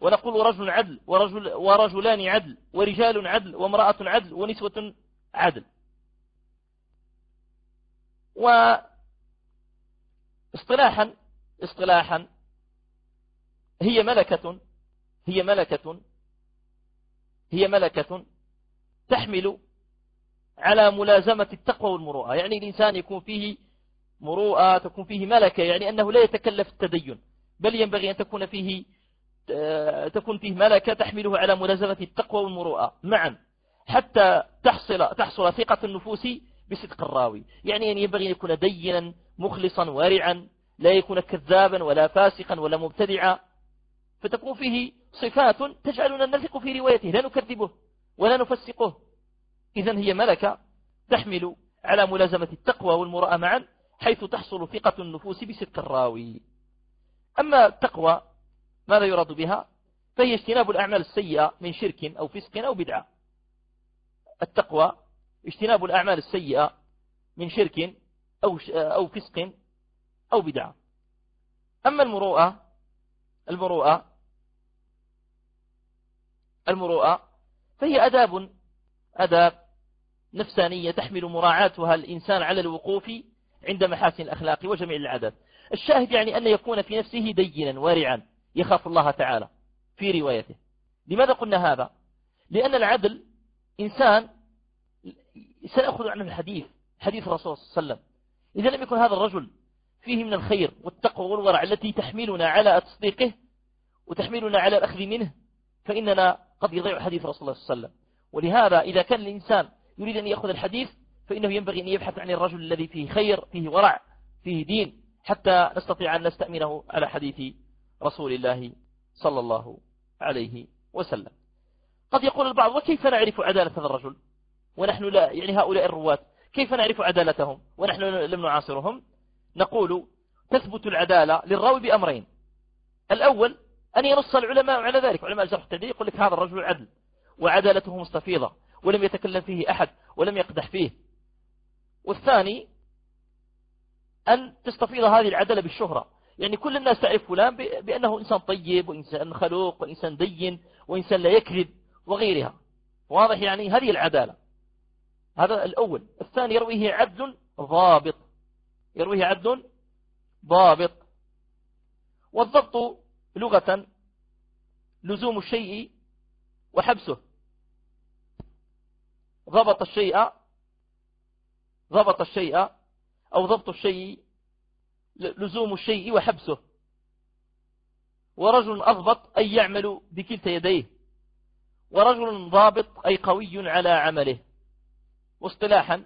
ونقول رجل عدل ورجل ورجلان عدل ورجال عدل وامرأة عدل ونسوة عدل. واصطلاحا اصطلاحا هي ملكة هي ملكة هي ملكة تحمل على ملازمة التقوى والمروءة. يعني الإنسان يكون فيه مروءة تكون فيه ملكة يعني أنه لا يتكلف التدين بل ينبغي أن تكون فيه تكون فيه ملكة تحمله على ملازمة التقوى والمروءة. معا حتى تحصل تحصل ثقة النفوس بصدق الراوي. يعني أن ينبغي أن يكون دينا مخلصا وارعا لا يكون كذابا ولا فاسقا ولا مبتدعا. فتكون فيه صفات تجعلنا نثق في روايته. لا نكذبه ولا نفسقه. إذا هي ملكة تحمل على ملازمة التقوى والمرأة معا حيث تحصل ثقة النفوس بصدق الراوي. أما التقوى ماذا يراد بها؟ فهي اجتناب الأعمال السيئة من شرك أو فسق أو بدعة. التقوى اجتناب الأعمال السيئة من شرك أو, أو فسق أو بدعة. أما المروءة المروءة المروءة فهي أداب أداب نفسانية تحمل مراعاتها الإنسان على الوقوف عند محاسن الأخلاق وجميع العادات. الشاهد يعني أن يكون في نفسه دينا وارعا يخاف الله تعالى في روايته. لماذا قلنا هذا؟ لأن العدل إنسان سنأخذ عنه الحديث حديث الرسول صلى الله عليه وسلم. إذا لم يكن هذا الرجل فيه من الخير والتقوى والورع التي تحملنا على تصديقه وتحملنا على الأخذ منه فإننا قد يضيع حديث رسول الله صلى الله عليه وسلم. ولهذا إذا كان الإنسان يريد أن يأخذ الحديث فإنه ينبغي أن يبحث عن الرجل الذي فيه خير فيه ورع فيه دين حتى نستطيع أن نستأمنه على حديث رسول الله صلى الله عليه وسلم. قد يقول البعض وكيف نعرف عدالة هذا الرجل؟ ونحن لا يعني هؤلاء الرواة كيف نعرف عدالتهم؟ ونحن لم نعاصرهم؟ نقول تثبت العدالة للراوي بأمرين. الأول أن ينص العلماء على ذلك. علماء الجرح التعديل يقول لك هذا الرجل عدل وعدالته مستفيضة. ولم يتكلم فيه أحد ولم يقدح فيه. والثاني أن تستفيض هذه العدالة بالشهرة. يعني كل الناس تعرف فلان بأنه إنسان طيب وإنسان خلوق وإنسان دين وإنسان لا يكذب وغيرها. واضح يعني هذه العدالة. هذا الأول. الثاني يرويه عدل ضابط. يرويه عدل ضابط. والضبط لغة لزوم الشيء وحبسه. ضبط الشيء ضبط الشيء أو ضبط الشيء لزوم الشيء وحبسه. ورجل أضبط أي يعمل بكلتا يديه. ورجل ضابط أي قوي على عمله. واصطلاحا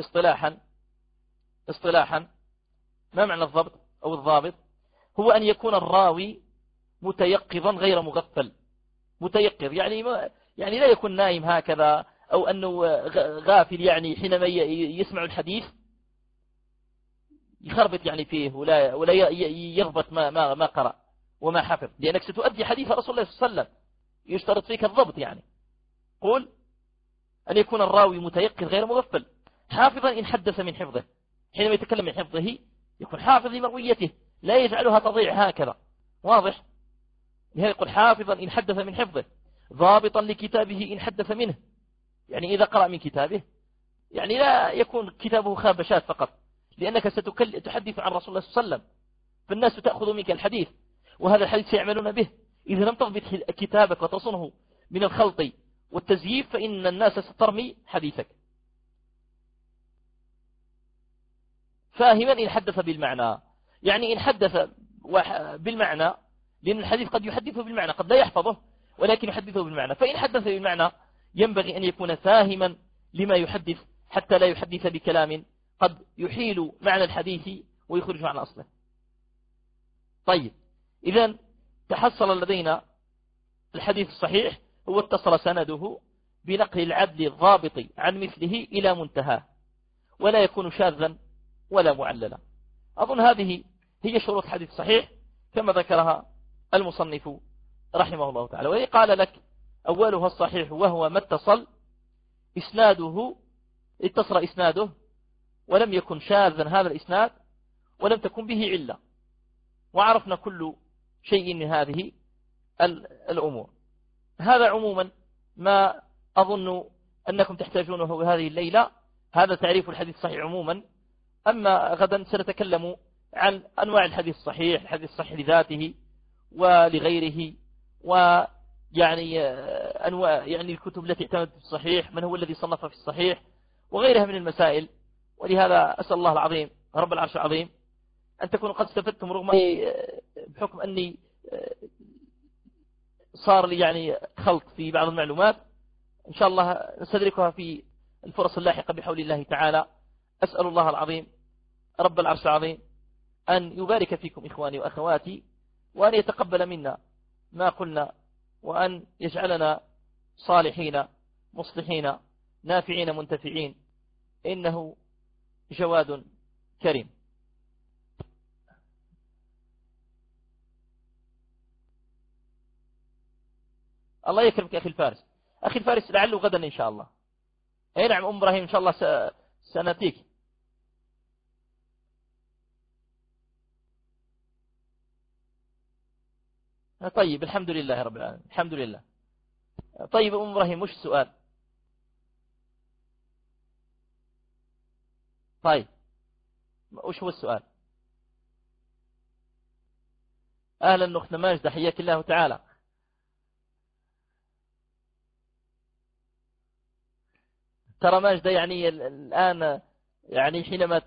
اصطلاحا اصطلاحا ما معنى الضبط أو الضابط؟ هو أن يكون الراوي متيقظا غير مغفل. متيقظ يعني ما يعني لا يكون نايم هكذا أو أنه غافل يعني حينما يسمع الحديث. يخربط يعني فيه ولا ولا يضبط ما ما ما قرأ وما حفظ. لأنك ستؤدي حديث رسول الله صلى الله عليه وسلم. يشترط فيك الضبط يعني. قول أن يكون الراوي متيقظ غير مغفل. حافظا إن حدث من حفظه. حينما يتكلم من حفظه يكون حافظ لمرويته. لا يجعلها تضيع هكذا. واضح؟ لهذا يقول حافظا إن حدث من حفظه. ضابطا لكتابه إن حدث منه. يعني إذا قرأ من كتابه يعني لا يكون كتابه خابشات فقط لأنك ستحدث عن رسول الله صلى الله عليه وسلم فالناس تأخذ منك الحديث وهذا الحديث سيعملون به. إذا لم تضبط كتابك وتصنه من الخلط والتزييف فإن الناس سترمي حديثك. فاهما إن حدث بالمعنى. يعني إن حدث بالمعنى لأن الحديث قد يحدثه بالمعنى قد لا يحفظه ولكن يحدثه بالمعنى. فإن حدث بالمعنى ينبغي أن يكون فاهما لما يحدث حتى لا يحدث بكلام قد يحيل معنى الحديث ويخرج عن أصله. طيب إذا تحصل لدينا الحديث الصحيح هو اتصل سنده بنقل العدل الضابط عن مثله إلى منتهى ولا يكون شاذا ولا معللا. أظن هذه هي شروط حديث صحيح كما ذكرها المصنف رحمه الله تعالى. وهي قال لك أولها الصحيح وهو ما اتصل إسناده اتصل إسناده ولم يكن شاذا هذا الإسناد ولم تكن به علة. وعرفنا كل شيء من هذه الأمور. هذا عموما ما أظن أنكم تحتاجونه هذه الليلة. هذا تعريف الحديث الصحيح عموما. أما غدا سنتكلم عن أنواع الحديث الصحيح الحديث الصحيح لذاته ولغيره ويعني أنواع يعني الكتب التي اعتمدت في الصحيح من هو الذي صنف في الصحيح وغيرها من المسائل. ولهذا أسأل الله العظيم رب العرش العظيم أن تكونوا قد استفدتم رغم بحكم أني صار لي يعني خلط في بعض المعلومات. إن شاء الله نستدركها في الفرص اللاحقة بحول الله تعالى. أسأل الله العظيم رب العرش العظيم أن يبارك فيكم إخواني وأخواتي وأن يتقبل منا ما قلنا وأن يجعلنا صالحين مصلحين نافعين منتفعين. إنه جواد كريم. الله يكرمك أخي الفارس. أخي الفارس لعله غدا إن شاء الله. أي نعم أم إبراهيم إن شاء الله سنتيك طيب الحمد لله رب العالمين. الحمد لله طيب أم إبراهيم وش السؤال؟ طيب وش هو السؤال؟ أهلا أختنا ماجدة حياك الله تعالى. ترى ماجدة يعني الآن يعني حينما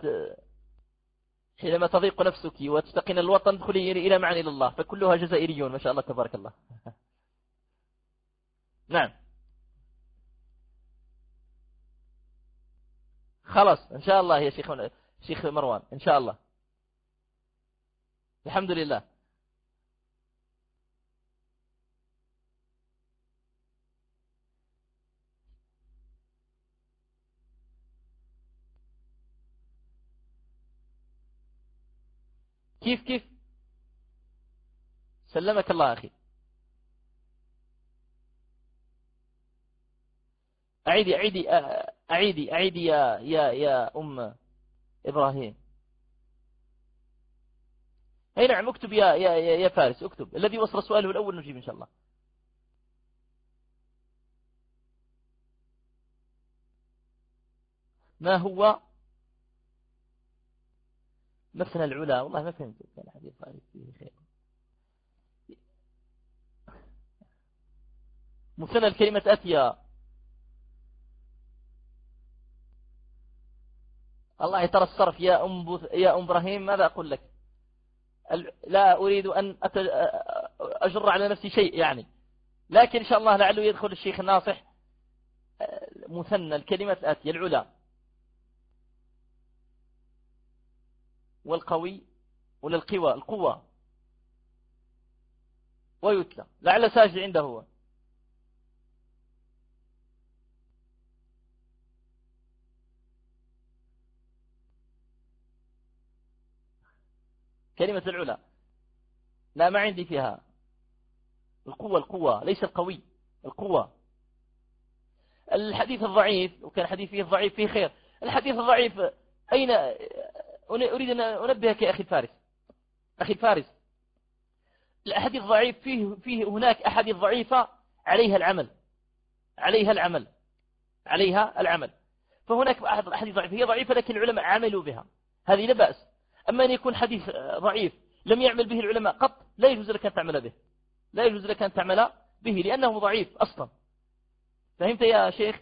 حينما تضيق نفسك وتستقين الوطن ادخلي إلى معن إلى الله فكلها جزائريون ما شاء الله تبارك الله. *laughs* نعم. خلاص إن شاء الله يا شيخ شيخ مروان إن شاء الله. الحمد لله. كيف كيف؟ سلمك الله أخي. أعيدي أعيدي أعيدي أعيدي يا يا يا أم إبراهيم. أي نعم اكتب يا يا يا فارس اكتب. الذي وصل سؤاله الأول نجيب إن شاء الله. ما هو مثنى العلا والله ما فهمت كان حديث ضعيف فيه خير. مثنى الكلمة أتيا. الله ترى الصرف يا أم, يا أم إبراهيم ماذا أقول لك؟ لا أريد أن أجر على نفسي شيء يعني. لكن إن شاء الله لعله يدخل الشيخ الناصح. مثنى الكلمة أتيا العلا. والقوي وللقوى القوة ويتلى. لعل ساجد عنده هو. كلمة العلا. لا ما عندي فيها. القوة القوة. ليس القوي القوة. الحديث الضعيف وكان حديث فيه الضعيف فيه خير. الحديث الضعيف أين أريد أن أنبهك يا أخي الفارس. أخي الفارس. الأحاديث الضعيف فيه, فيه هناك أحاديث ضعيفة عليها العمل. عليها العمل. عليها العمل. فهناك أحاديث ضعيفة. هي ضعيفة لكن العلماء عملوا بها. هذه لا بأس. أما أن يكون حديث ضعيف لم يعمل به العلماء قط لا يجوز لك أن تعمل به. لا يجوز لك أن تعمل به لأنه ضعيف أصلا. فهمت يا شيخ؟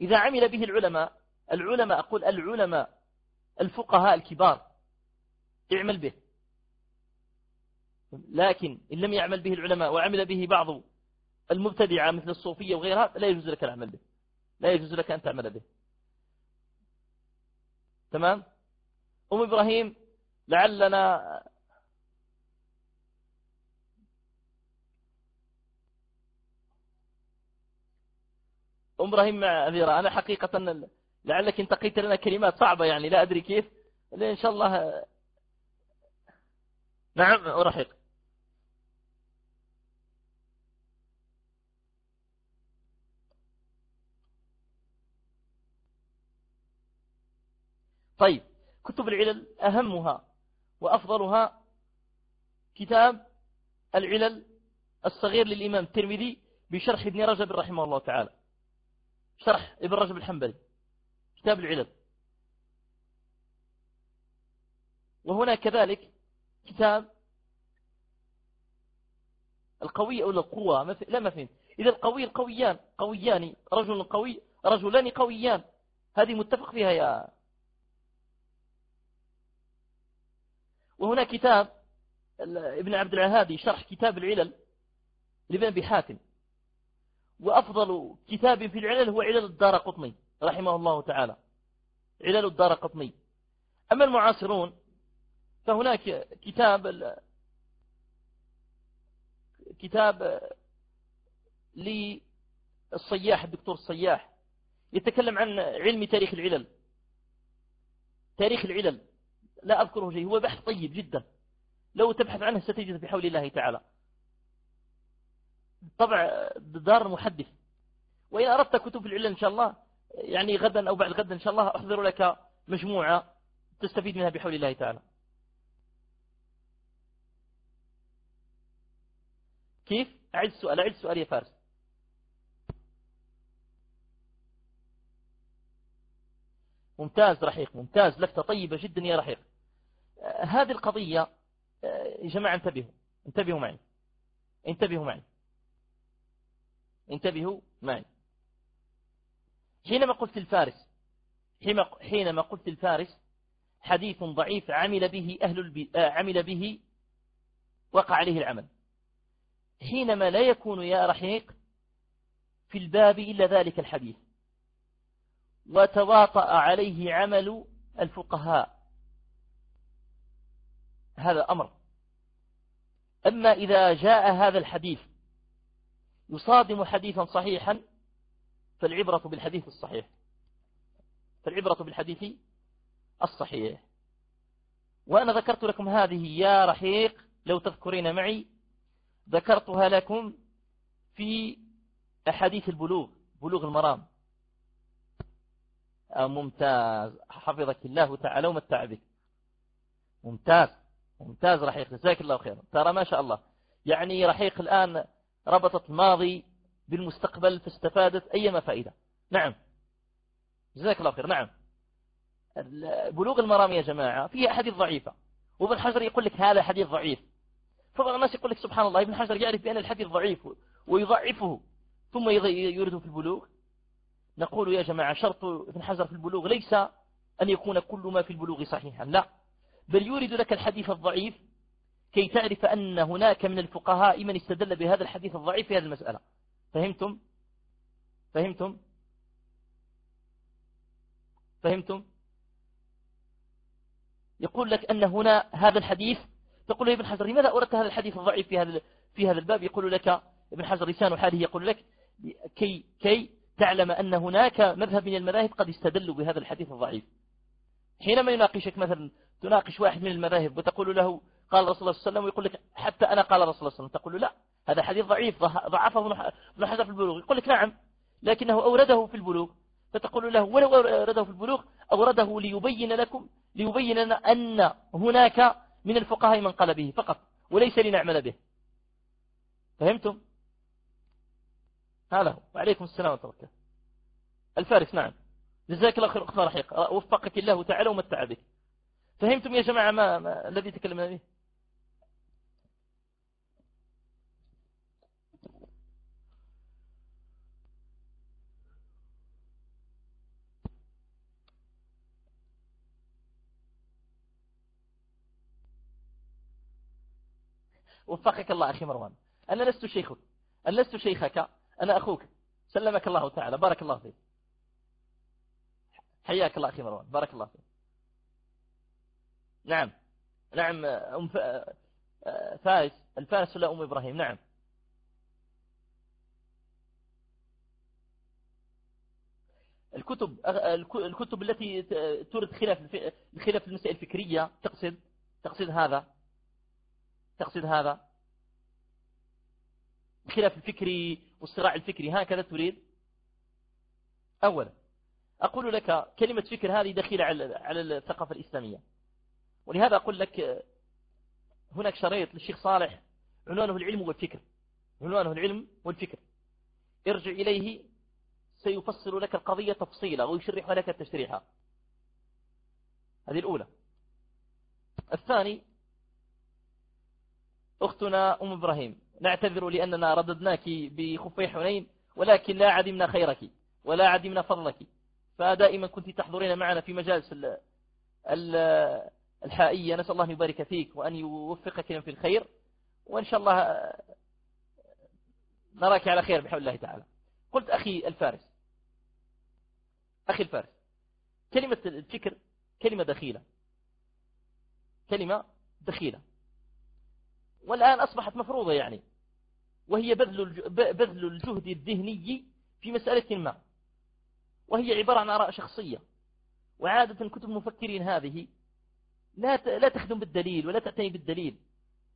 إذا عمل به العلماء العلماء أقول العلماء الفقهاء الكبار اعمل به. لكن إن لم يعمل به العلماء وعمل به بعض المبتدعة مثل الصوفية وغيرها لا يجوز لك العمل به. لا يجوز لك أن تعمل به. تمام؟ أم إبراهيم لعلنا أم إبراهيم معذرة أنا حقيقة لعلك انتقيت لنا كلمات صعبة يعني لا أدري كيف. إن شاء الله نعم أرحق طيب كتب العلل أهمها وأفضلها كتاب العلل الصغير للإمام الترمذي بشرح ابن رجب رحمه الله تعالى. شرح ابن رجب الحنبلي. كتاب العلل وهنا كذلك كتاب القوي أو القوة لا ما إذا القوي القويان قويان رجل قوي رجلان قويان. هذه متفق فيها يا وهنا كتاب ابن عبد العهادي شرح كتاب العلل لابن أبي حاتم. وأفضل كتاب في العلل هو علل الدار قطني. رحمه الله تعالى. علل الدار قطني. أما المعاصرون فهناك كتاب كتاب للصياح الدكتور الصياح يتكلم عن علم تاريخ العلل. تاريخ العلل. لا أذكره شيء. هو بحث طيب جدا. لو تبحث عنه ستجد بحول الله تعالى. طبع دار محدث وإن أردت كتب العلل إن شاء الله يعني غدا أو بعد غدا إن شاء الله أحضر لك مجموعة تستفيد منها بحول الله تعالى. كيف؟ أعد السؤال أعد السؤال يا فارس. ممتاز رحيق ممتاز لفتة طيبة جدا يا رحيق. آه، هذه القضية آه، يا جماعة انتبهوا انتبهوا معي. انتبهوا معي. انتبهوا معي. حينما قلت الفارس حينما قلت الفارس حديث ضعيف عمل به أهل البي... آه، عمل به وقع عليه العمل. حينما لا يكون يا رحيق في الباب إلا ذلك الحديث. وتواطأ عليه عمل الفقهاء. هذا أمر. أما إذا جاء هذا الحديث يصادم حديثا صحيحا فالعبرة بالحديث الصحيح. فالعبرة بالحديث الصحيح. وأنا ذكرت لكم هذه يا رحيق لو تذكرين معي ذكرتها لكم في أحاديث البلوغ بلوغ المرام. آه، ممتاز. حفظك الله تعالى ومتع بك. ممتاز. ممتاز رحيق. جزاك الله خيرا. ترى ما شاء الله. يعني رحيق الآن ربطت ماضي بالمستقبل فاستفادت أيما فائدة. نعم. جزاك الله خير. نعم. بلوغ المرام يا جماعة فيه أحاديث ضعيفة وابن حجر يقول لك هذا حديث ضعيف. فبعض الناس يقول لك سبحان الله ابن حجر يعرف بأن الحديث ضعيف ويضعفه ثم يورده في البلوغ. نقول يا جماعة شرط ابن حجر في البلوغ ليس أن يكون كل ما في البلوغ صحيحا لا. بل يورد لك الحديث الضعيف كي تعرف أن هناك من الفقهاء من استدل بهذا الحديث الضعيف في هذه المسألة. فهمتم؟ فهمتم؟ فهمتم؟ يقول لك أن هنا هذا الحديث تقول ابن حجر لماذا أردت هذا الحديث الضعيف في هذا في هذا الباب يقول لك ابن حجر لسان حاله يقول لك كي كي تعلم أن هناك مذهب من المذاهب قد استدلوا بهذا الحديث الضعيف حينما يناقشك مثلا تناقش واحد من المذاهب وتقول له قال رسول الله صلى الله عليه وسلم ويقول لك حتى أنا قال رسول الله صلى الله عليه وسلم تقول له لا هذا حديث ضعيف ضعفه ابن حجر في البلوغ يقول لك نعم لكنه أورده في البلوغ فتقول له ولو أورده في البلوغ أورده ليبين لكم ليبين لنا أن هناك من الفقهاء من قال به فقط وليس لنعمل به. فهمتم؟ هذا هو. وعليكم السلام ورحمة الله الفارس نعم. جزاك الله خير أخوة رحيق. وفقك الله تعالى ومتع بك. فهمتم يا جماعة ما, ما الذي تكلمنا به؟ وفقك الله أخي مروان. أنا لست شيخك. أنا لست شيخك. أنا أخوك. سلمك الله تعالى. بارك الله فيك. حياك الله أخي مروان. بارك الله فيك. نعم. نعم أم فارس. الفارس ولا أم إبراهيم. نعم. الكتب الكتب التي تورد خلاف خلاف المسائل الفكرية تقصد؟ تقصد هذا؟ تقصد هذا؟ الخلاف الفكري والصراع الفكري هكذا تريد؟ أولا أقول لك كلمة فكر هذه دخيلة على الثقافة الإسلامية. ولهذا أقول لك هناك شريط للشيخ صالح عنوانه العلم والفكر. عنوانه العلم والفكر. ارجع إليه سيفسر لك القضية تفصيلا ويشرح لك التشريحة هذه الأولى. الثاني أختنا أم إبراهيم نعتذر لأننا رددناك بخفي حنين ولكن لا عدمنا خيرك ولا عدمنا فضلك. فدائما كنت تحضرين معنا في مجالس الحائية. نسأل الله أن يبارك فيك وأن يوفقك في الخير وإن شاء الله نراك على خير بحول الله تعالى. قلت أخي الفارس أخي الفارس كلمة الفكر كلمة دخيلة. كلمة دخيلة. والآن أصبحت مفروضة يعني. وهي بذل بذل الجهد الذهني في مسألة ما. وهي عبارة عن آراء شخصية. وعادة كتب المفكرين هذه لا لا تخدم بالدليل ولا تعتني بالدليل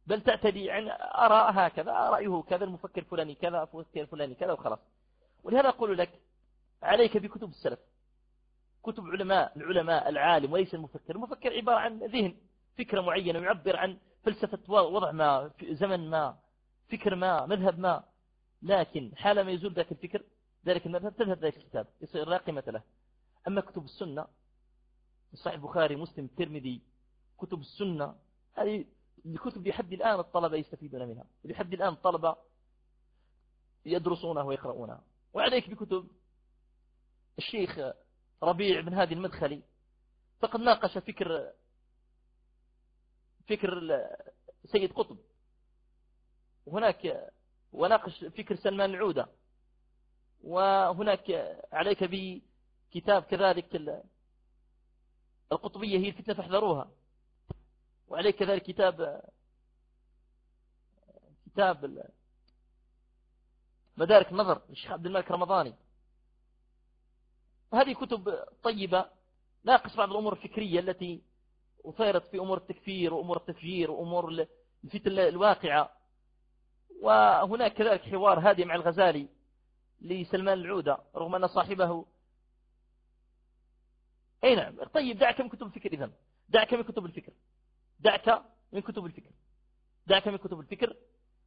بل تعتدي عن آراء هكذا رأيه كذا المفكر فلاني كذا المفكر فلاني كذا وخلاص. ولهذا أقول لك عليك بكتب السلف. كتب علماء العلماء العالم وليس المفكر. المفكر عبارة عن ذهن فكرة معينة يعبر عن فلسفة وضع ما زمن ما فكر ما مذهب ما. لكن حالما يزول ذاك الفكر ذلك المذهب تذهب ذلك الكتاب يصير لا قيمة له. أما كتب السنة صحيح البخاري مسلم الترمذي كتب السنة هذه الكتب لحد الآن الطلبة يستفيدون منها. لحد الآن الطلبة يدرسونها ويقرؤونها. وعليك بكتب الشيخ ربيع بن هادي المدخلي فقد ناقش فكر فكر سيد قطب. وهناك وناقش فكر سلمان العودة. وهناك عليك بكتاب كذلك القطبية هي الفتنة فاحذروها. وعليك كذلك كتاب كتاب مدارك النظر للشيخ عبد الملك رمضاني. هذه كتب طيبة. ناقش بعض الأمور الفكرية التي أثيرت في أمور التكفير وأمور التفجير وأمور الفتن الواقعة. وهناك كذلك حوار هادي مع الغزالي لسلمان العودة رغم أن صاحبه أي نعم. طيب دعك من كتب الفكر إذن. دعك من كتب الفكر. دعك من كتب الفكر. دعك من كتب الفكر.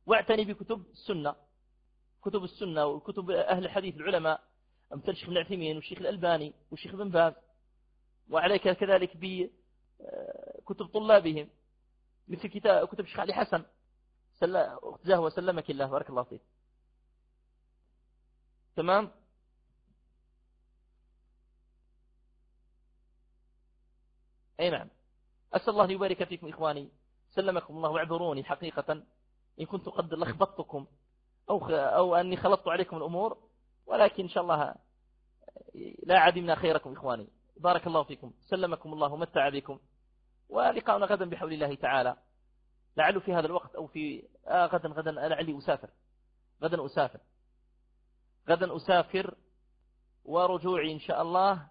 واعتني بكتب السنة. كتب السنة وكتب أهل الحديث العلماء. أمثل الشيخ ابن عثيمين والشيخ الألباني والشيخ ابن باز. وعليك كذلك بكتب طلابهم مثل كتاب كتب الشيخ علي حسن أختزاه وسلمك الله بارك الله فيك. تمام؟ أي نعم. أسأل الله أن يبارك فيكم إخواني. سلمكم الله واعذروني حقيقة. إن كنت قد لخبطتكم أو, أو أني خلطت عليكم الأمور ولكن إن شاء الله لا عدمنا خيركم إخواني. بارك الله فيكم سلمكم الله ومتع بكم. ولقاؤنا غدا بحول الله تعالى. لعل في هذا الوقت أو في آه غدا غدا لعلي أسافر. غدا أسافر. غدا أسافر ورجوعي إن شاء الله.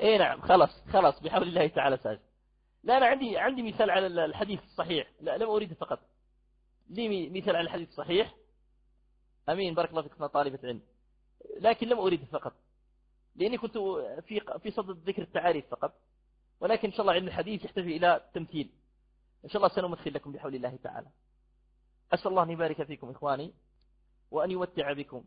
اي نعم خلاص خلاص بحول الله تعالى ساجد. لا أنا عندي عندي مثال على الحديث الصحيح. لا لم أريد فقط. لي مثال على الحديث الصحيح. أمين بارك الله فيكم طالبة علم لكن لم أريد فقط. لأني كنت في في صدد ذكر التعاريف فقط ولكن إن شاء الله علم الحديث يحتاج إلى تمثيل. إن شاء الله سنمثل لكم بحول الله تعالى. أسأل الله أن يبارك فيكم إخواني وأن يمتع بكم.